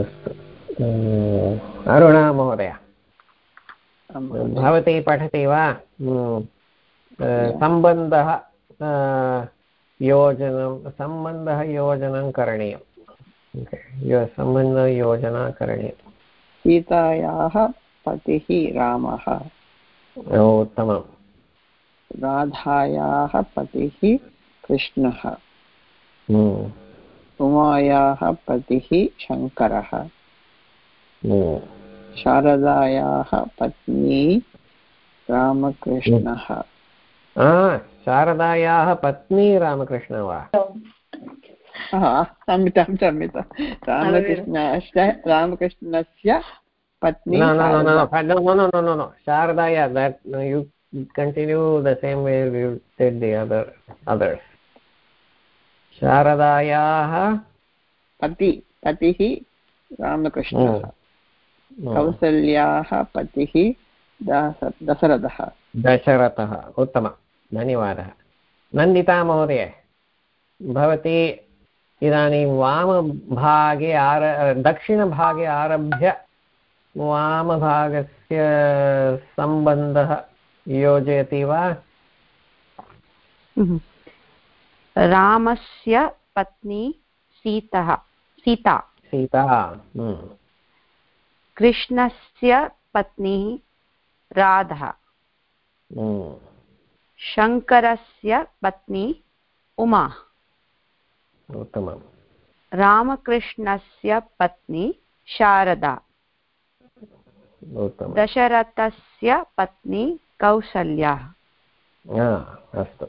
Speaker 1: अस्तु। अरुणा महोदय। भवती पठति वा? सम्बन्धः योजनं सम्बन्धः योजनं करणीयं सम्बन्धयोजना करणीयं
Speaker 2: सीतायाः पतिः रामः।
Speaker 1: उत्तमं
Speaker 2: राधायाः पतिः कृष्णः।
Speaker 1: हम्म।
Speaker 2: उमायाः पतिः शङ्करः।
Speaker 1: हम्म।
Speaker 2: शारदायाः पत्नी रामकृष्णः।
Speaker 1: शारदायाः पत्नी रामकृष्ण वा?
Speaker 2: क्षम्यतां क्षम्यतां रामकृष्णश्च रामकृष्णस्य
Speaker 1: शारदाया शारदायाः
Speaker 2: पति पतिः रामकृष्णः। कौसल्याः पतिः दशरथः।
Speaker 1: दशरथः उत्तमं धन्यवादः। नन्दिता महोदय भवती इदानीं वामभागे आर दक्षिणभागे आरभ्य वामभागस्य सम्बन्धः योजयति वा?
Speaker 7: रामस्य पत्नी सीतः सीता।
Speaker 1: सीता
Speaker 7: कृष्णस्य पत्नी राधा। शङ्करस्य पत्नी उमा।
Speaker 1: उत्तमं
Speaker 7: रामकृष्णस्य पत्नी शारदा। दशरथस्य पत्नी कौसल्या।
Speaker 1: अस्तु।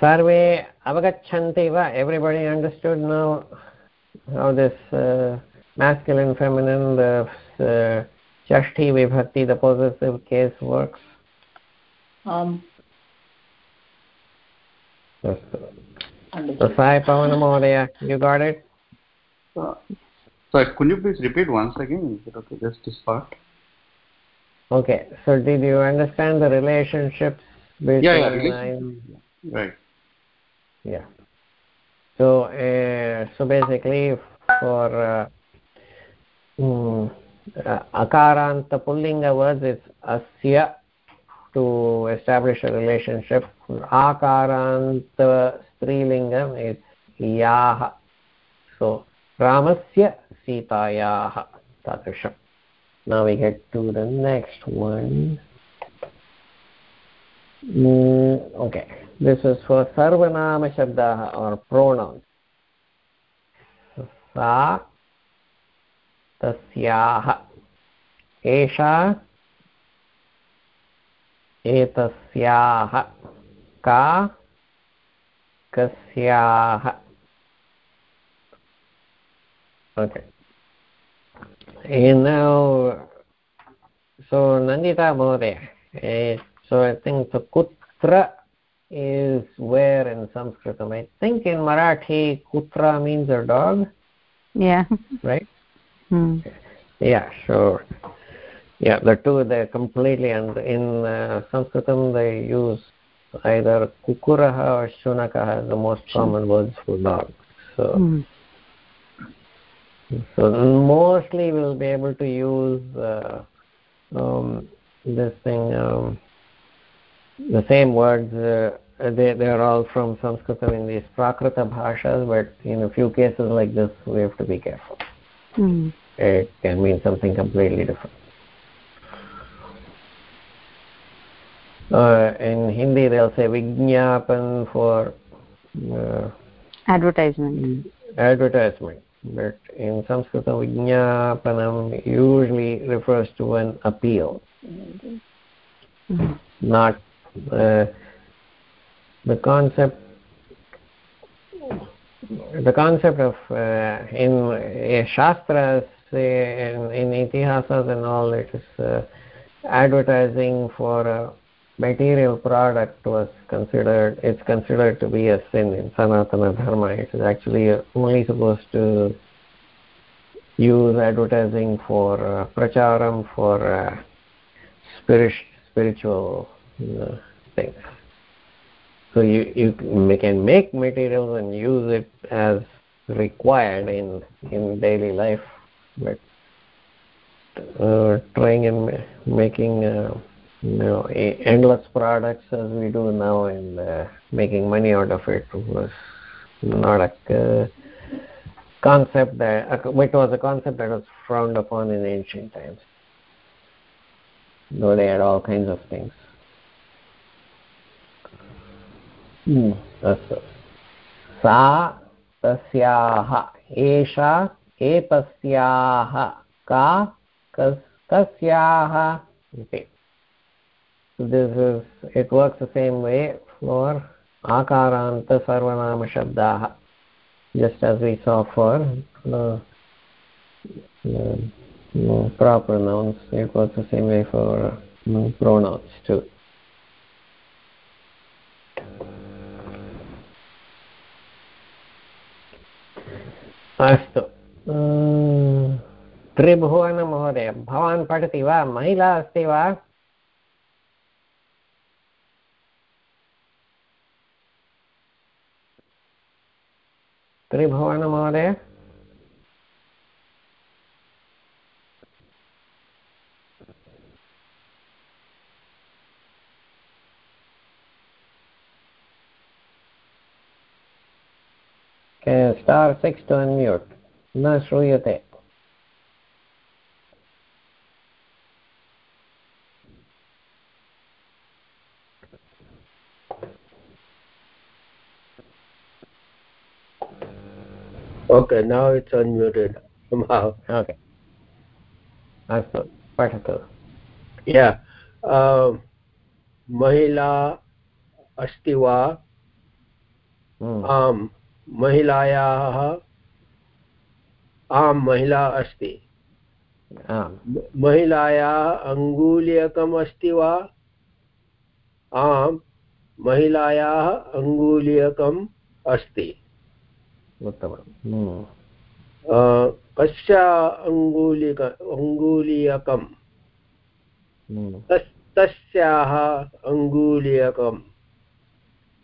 Speaker 1: सर्वे अवगच्छन्ति वा? Everybody understood now how this masculine feminine the uh, chashti vibhakti the possessive case works.
Speaker 5: Um
Speaker 1: so sai pavana mohdaya you got it?
Speaker 6: Uh, so could you please repeat once again? Is it okay? Just this part.
Speaker 1: Okay. So did you understand the relationships between
Speaker 6: yeah, yeah, right.
Speaker 1: Yeah. So uh, so basically for uh, mm, uh, akaranta pullinga words is asya to establish a relationship? Akaranta strilingam is yah so ramasya sitayah tadrisham now we get to the next one. Mm, okay. This is for sarvanama shabdah or pronouns sa तस्याः एषा एतस्याः का कस्याः okay and now so nandita mohoday so i think the kutra is where in sanskritam i think in marathi kutra means a dog
Speaker 7: yeah
Speaker 1: right
Speaker 7: Hmm.
Speaker 1: Yeah, sure. Yeah, the two they're completely and in uh, Sanskritam they use either kukuraha or shunakaha as the most common words for dog. So, hmm. so mostly we'll be able to use uh, um, this thing, um, the same words. Uh, they they are all from Sanskritam in these Prakrita bhashas, but in a few cases like this, we have to be careful.
Speaker 7: Hmm
Speaker 1: it can mean something completely different. Uh, in Hindi, they'll say Vijnapan for uh,
Speaker 7: advertisement.
Speaker 1: Advertisement. But in Sanskrit, Vijnapanam usually refers to an appeal, mm-hmm. not uh, the concept the concept of uh, in uh, shastras in, in itihasas and all it is uh, advertising for a material product was considered it's considered to be a sin in sanatana dharma. It is actually only supposed to use advertising for uh, pracharam for uh, spirit, spiritual uh, things. So you you can make materials and use it as required in in daily life but uh, trying and making uh, you know endless products as we do now and uh, making money out of it was not a uh, concept that uh, it was a concept that was frowned upon in ancient times though they had all kinds of things अस्तु सा तस्याः एषा एतस्याः का कस्याः इति। This is it works the same way for आकारान्तसर्वनामशब्दाः just as we saw for proper it works the same way for pronouns too अस्तु। त्रिभुवनमहोदय भवान् पठति वा महिला अस्ति वा त्रिभुवनमहोदय स्टार् सिक्स् टु अन्म्यूट् न श्रूयते
Speaker 4: okay now it's unmuted
Speaker 1: okay अस्तु पठतु
Speaker 4: या महिला अस्ति वा आम् महिलायाः आं महिला अस्ति। महिलायाः अङ्गुलीयकम् अस्ति वा? आं महिलायाः अङ्गुलीयकम् अस्ति।
Speaker 1: उत्तमं
Speaker 4: कस्य अङ्गुलिक अङ्गुलीयकं तस्याः अङ्गुलीयकम्।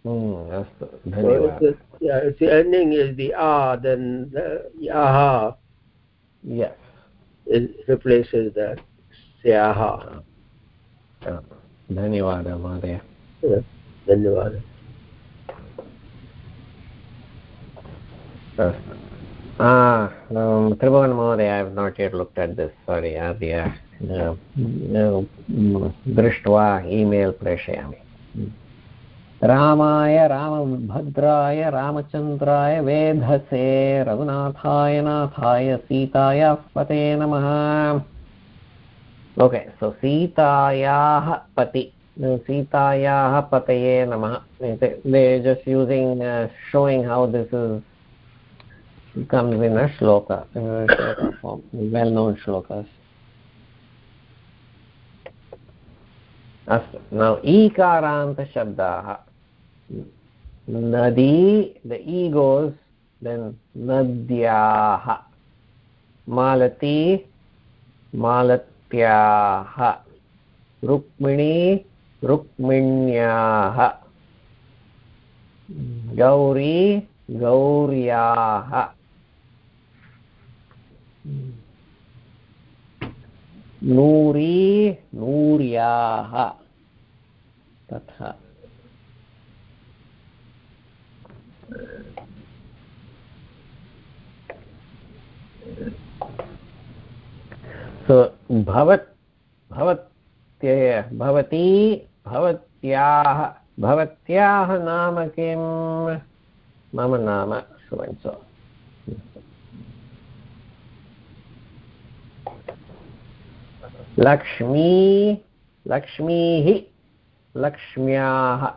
Speaker 1: अस्तु धन्यवादः
Speaker 4: yeah if the ending is the ah then the yaha
Speaker 1: yes
Speaker 4: it replaces that syaha
Speaker 1: धन्यवादः महोदय
Speaker 4: धन्यवादः
Speaker 1: त्रिभुवन महोदय I have not yet looked at this sorry अद्य दृष्ट्वा ईमेल् प्रेषयामि रामाय रामभद्राय रामचन्द्राय वेधसे रघुनाथाय नाथाय सीतायाः पते नमः ओके सो सीतायाः पति सीतायाः पतये नमः just using showing how this is comes in a shloka, shloka well-known shlokas. Now, ikaranta. Nadi the e goes then nadyah malati malatyah rukmini rukminyah gauri गौर्याः नूरी नूर्याः तथा सो भवत् भवत्य भवती भवत्याः भवत्याः नाम किं मम नाम सुवन्सो लक्ष्मी लक्ष्मीः लक्ष्म्याः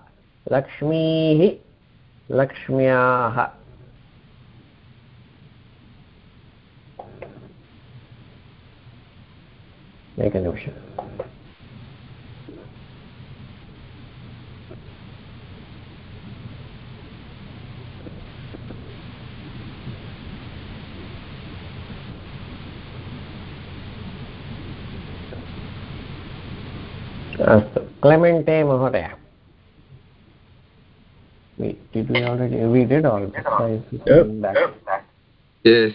Speaker 1: लक्ष्मीः लक्ष्म्याः। एकनिमिषम्। अस्तु। क्लेमेण्टे महोदय। Did we already we did all this
Speaker 3: yes.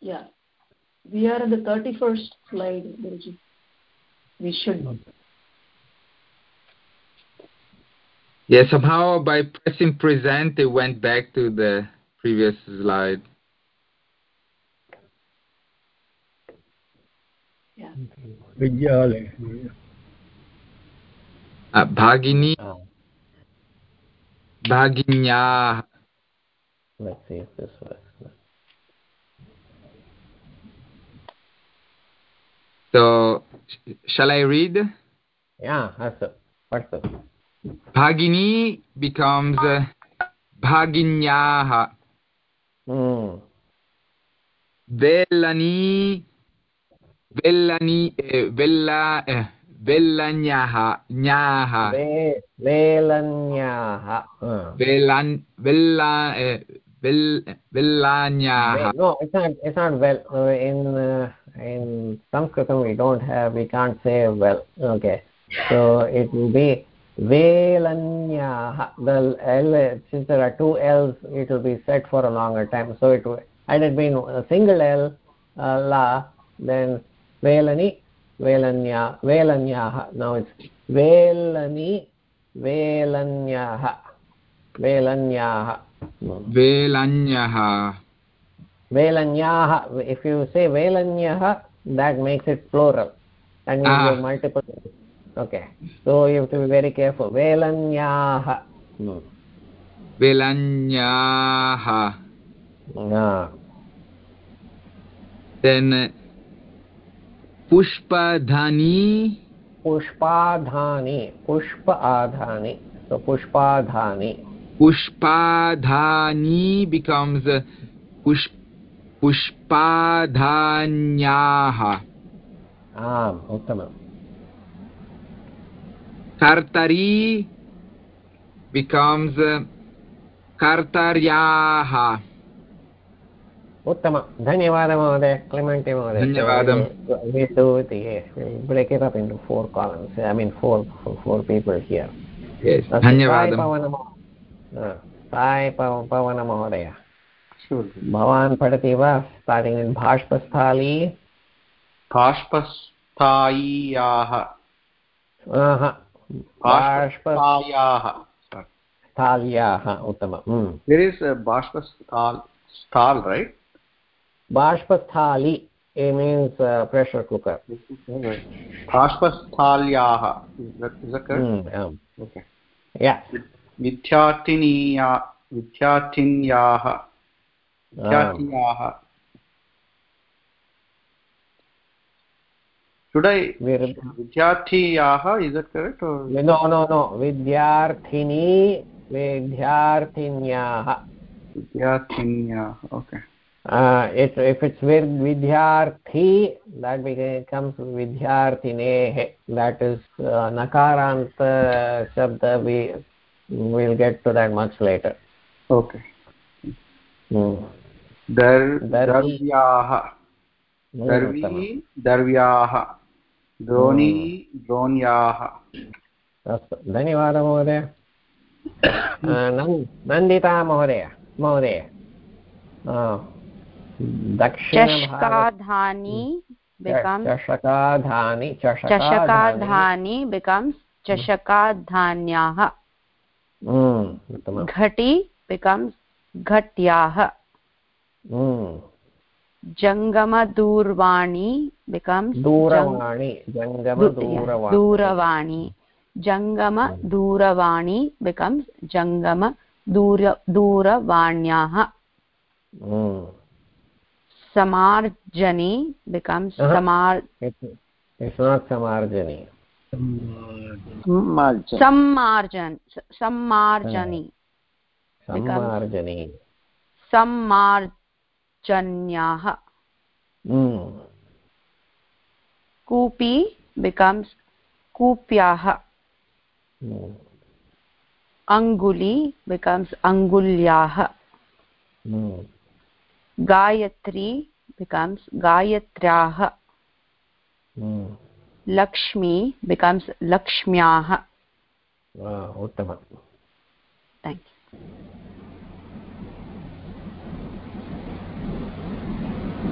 Speaker 5: Yeah. We are in the 31st slide Guruji. we should.
Speaker 3: Yeah somehow by pressing present it went back to the previous slide.
Speaker 5: Yeah
Speaker 3: bhagini? Bhaginya
Speaker 1: let's see if this works.
Speaker 3: So shall i read?
Speaker 1: Yeah astu astu
Speaker 3: bhagini becomes uh, bhaginyaha.
Speaker 1: Hmm.
Speaker 3: Vellani vellani eh, vella eh, vellanyaha nyaha
Speaker 1: velanyaha
Speaker 3: velan vella eh, vel
Speaker 1: no it's not it's not well uh, in uh, in sanskritam we don't have we can't say well okay. So it will be velanyaha the l since there are two l's it will be set for a longer time. So it had it been a single l uh, la then velani वेलन्या वेलन्याः now is वेलनि वेलन्याः वेलन्याः.
Speaker 3: वेलन्यः.
Speaker 1: वेलन्याः if you say वेलन्यः that makes it plural.
Speaker 3: Ah.
Speaker 1: okay. So you have to be very careful.
Speaker 3: Velanyaah.
Speaker 1: Ah.
Speaker 3: Then पुष्पधानी।
Speaker 1: पुष्पाधानी पुष्प आधानी
Speaker 3: तो पुष्पाधानी पुष्पाधानी बिकम्स
Speaker 1: पुष्पाधान्या। उत्तम
Speaker 3: कर्तरी बिकम्स कर्तरिया।
Speaker 1: उत्तमं धन्यवादः महोदय क्लिमेण्टि महोदय
Speaker 3: धन्यवादः
Speaker 1: break it up into four columns. I mean four four, four people here.
Speaker 3: Yes धन्यवादः
Speaker 1: साय पवन महोदय भवान् पठति वा स्टार्टिङ्ग् इन् भाष्पस्थाली
Speaker 6: भाष्पस्थाय्याः
Speaker 1: बाष्पस्थायाः स्थाल्याः उत्तमं
Speaker 6: there is a bashpasthal sthal
Speaker 1: bashpasthali it means uh, pressure cooker
Speaker 6: bashpasthalyaah is that correct
Speaker 1: mm, yeah.
Speaker 6: okay
Speaker 1: yeah
Speaker 6: विद्यार्थिनीया विद्यार्थिन्याः विद्यार्थिन्याः should i vidyarthiyaah is that correct or
Speaker 1: no no no vidyarthini vidyarthinyah
Speaker 6: vidyarthinyah okay
Speaker 1: uh, it, if it's with vidyarthi that becomes vidyarthineh that is uh, nakaranta shabda we will get to that much later
Speaker 6: okay
Speaker 1: hmm.
Speaker 6: dar darvyah darvi darvyah द्रोणी द्रोण्याः
Speaker 1: अस्तु धन्यवादः महोदय नन्दिता महोदय महोदय
Speaker 7: चषकाधानि
Speaker 1: चषकाधानि
Speaker 7: चषकाधानि। becomes चषकाधान्याः। घटी becomes घट्याः। जङ्गमदूरवाणी becomes
Speaker 1: दूरवाणी जङ्गमदूरवाणी।
Speaker 7: दूरवाणी। जङ्गमदूरवाणी becomes जङ्गमदूर दूरवाण्याः। Samarjani becomes
Speaker 1: uh -huh.
Speaker 7: samar
Speaker 1: it's, it's not samarjani
Speaker 7: sammarjan sammarjani
Speaker 1: sammarjani
Speaker 7: sammarjanyah
Speaker 1: mm.
Speaker 7: kupi becomes kupyah
Speaker 1: mm.
Speaker 7: anguli becomes angulyah
Speaker 1: mm.
Speaker 7: Gayatri becomes गायत्र्याः
Speaker 1: mm.
Speaker 8: लक्ष्मी becomes
Speaker 1: लक्ष्म्याः।
Speaker 8: ah,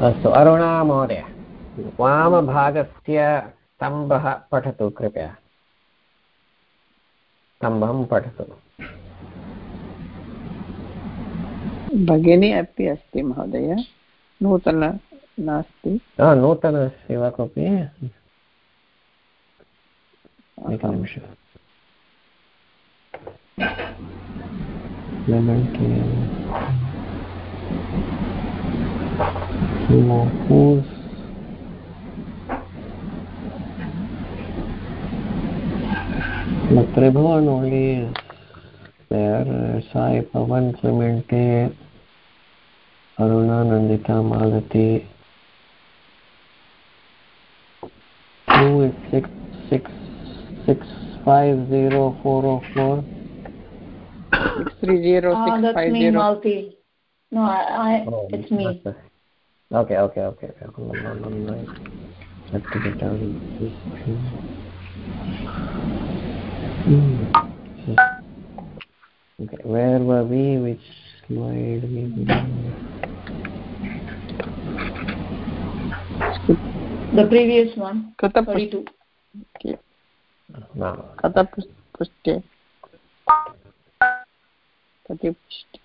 Speaker 1: अस्तु अरुणा महोदय वामभागस्य स्तम्भः पठतु कृपया। स्तम्भं पठतु।
Speaker 2: भगिनी अपि अस्ति महोदय नूतन नास्ति
Speaker 1: नूतन अस्ति वा कोऽपि एकनिमिषम् who's the Tribhuvan only is there sai pavan clemente aruna nandita malati who is 6 oh,
Speaker 5: 4
Speaker 2: ah,
Speaker 5: that's me, 0 no i, I
Speaker 1: oh,
Speaker 5: it's me.
Speaker 1: okay okay okay okay, okay. No, no, no, have get down. Mm. Okay, where were we? Which slide?
Speaker 5: The previous one.
Speaker 2: Kata
Speaker 5: 32.
Speaker 1: Kata
Speaker 2: pushte. Kati
Speaker 1: pushte.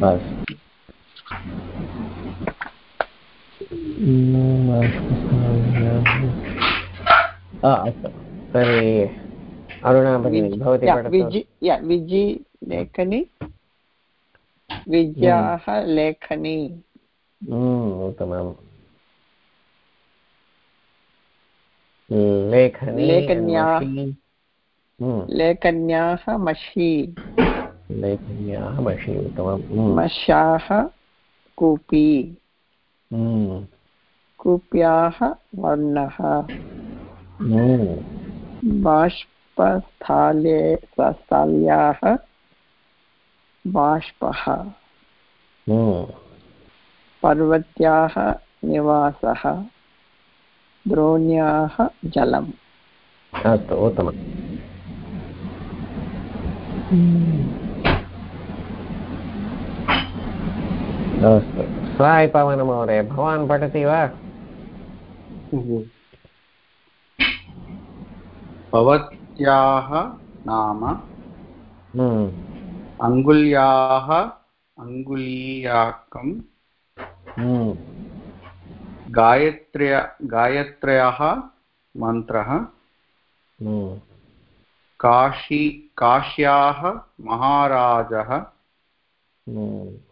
Speaker 1: Nice. Nice. अस्तु। तर्हि अरुणा भगिनी भवती
Speaker 2: विजि लेखनी विद्याः लेखनी।
Speaker 1: Hmm, उत्तमम्।
Speaker 2: लेखन्याः
Speaker 1: मषी.
Speaker 2: लेखन्याः मषी
Speaker 1: लेखन्याः मषी उत्तमम्। Hmm,
Speaker 2: मशाः कूपी। कूप्याः वर्णः। बाष्पस्थाले स्थाल्याः बाष्पः. पर्वत्याः निवासः। द्रोण्याः जलम्।
Speaker 1: अस्तु उत्तमम्। अस्तु। साय् पवनमहोदय भवान् पठति वा? <laughs>
Speaker 6: भवत्याः नाम
Speaker 1: Hmm,
Speaker 6: अङ्गुल्याः अङ्गुलीयाकं
Speaker 1: hmm,
Speaker 6: गायत्र्य गायत्र्याः मन्त्रः
Speaker 1: hmm,
Speaker 6: काशी काश्याः महाराजः.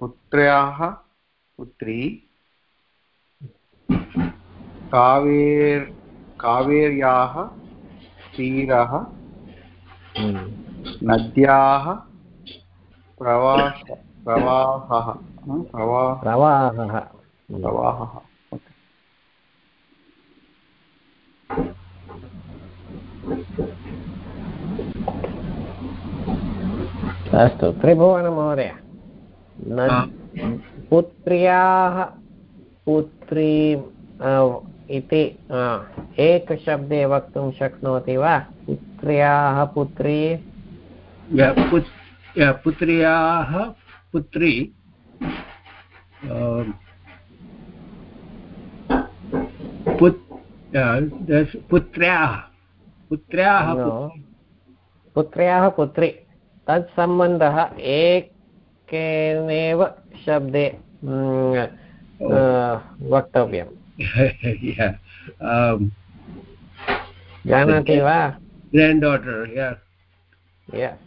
Speaker 6: पुत्र्याः पुत्री कावेर् कावेर्याः तीरः
Speaker 1: Hmm.
Speaker 6: नद्याः प्रवास प्रवाहः hm, प्रवाहः.
Speaker 1: प्रवाहः। अस्तु त्रिभुवनमहोदय पुत्र्याः पुत्री अ, इति एकशब्दे वक्तुं शक्नोति वा? पुत्र्याः पुत्री।
Speaker 4: पुत्र्याः पुत्री पुत्र्याः पुत्र्याः
Speaker 1: पुत्र्याः पुत्री। तत् सम्बन्धः एकेनैव शब्दे mm, <laughs> अ, वक्तव्यं
Speaker 4: yeah. um,
Speaker 1: जानाति वा
Speaker 4: granddaughter yeah
Speaker 1: yes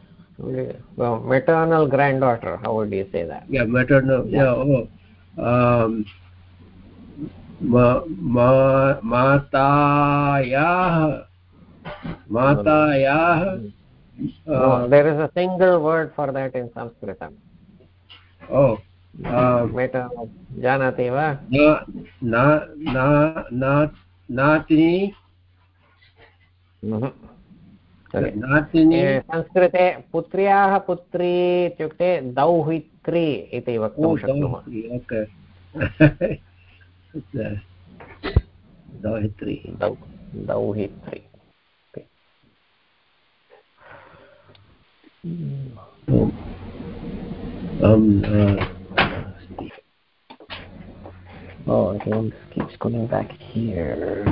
Speaker 1: well, maternal granddaughter how would you say that
Speaker 4: yeah maternal yeah oh um, ma, ma, मातायाः मातायाः
Speaker 1: no, there is a single word for that in sanskritam
Speaker 4: oh um,
Speaker 1: maternal जानाति वा
Speaker 4: नातिनी.
Speaker 1: संस्कृते पुत्र्याः पुत्री इत्युक्ते दौहित्री इति वक्तुं शक्नुमः
Speaker 4: दौहित्री
Speaker 1: दौहित्री
Speaker 4: um, uh,
Speaker 1: oh keeps coming back here.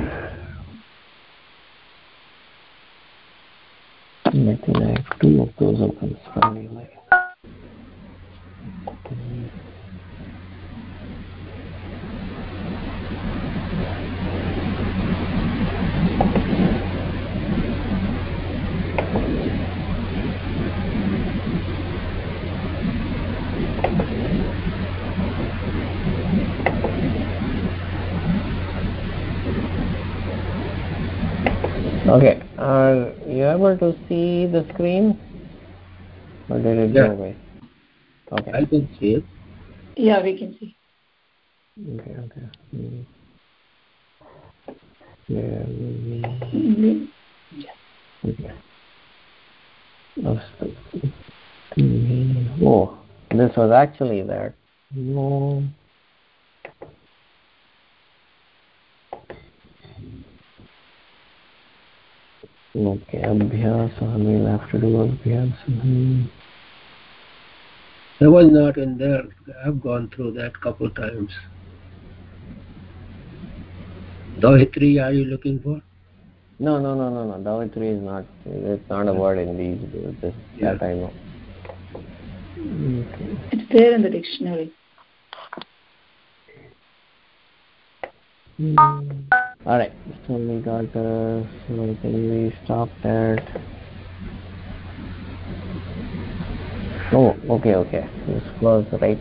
Speaker 1: I think I have two of those open sorry Okay, are you able to see the screen? Or did it
Speaker 4: yeah.
Speaker 1: go away? Okay.
Speaker 4: I can see it.
Speaker 5: Yeah, we can see.
Speaker 1: Okay, okay. Mm. Yeah,
Speaker 5: Mm-hmm.
Speaker 1: okay. Oh, this was actually there. No. Okay, abhyasa. We'll have to do abhyasa.
Speaker 4: That was not in there. I've gone through that couple times. Dhavitri, are you looking for?
Speaker 1: No, no, no, no, no. Dhavitri is not. It's not a word in these. This,
Speaker 4: Yeah.
Speaker 1: That I know. Okay.
Speaker 5: It's there in the dictionary.
Speaker 1: Mm All right. So we got. Uh, so I think we stopped at. Oh, okay, okay. Let's close right.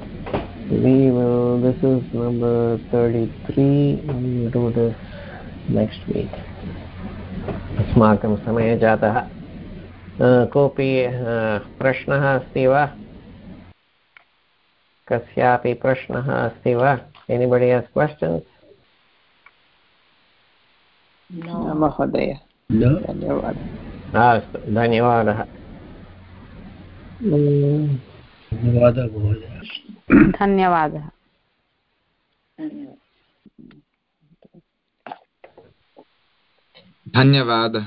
Speaker 1: We will. This is number thirty-three. We will do this next week. अस्माकं समयः जातः अ, कोऽपि अ, प्रश्नः अस्ति वा कस्यापि प्रश्नः अस्ति वा एनिबडि हस् क्वश्चन्स्
Speaker 2: न महोदय. धन्यवादः
Speaker 1: अस्तु धन्यवादः
Speaker 4: धन्यवादः महोदय
Speaker 8: धन्यवादः।
Speaker 5: धन्यवादः।
Speaker 3: धन्यवादः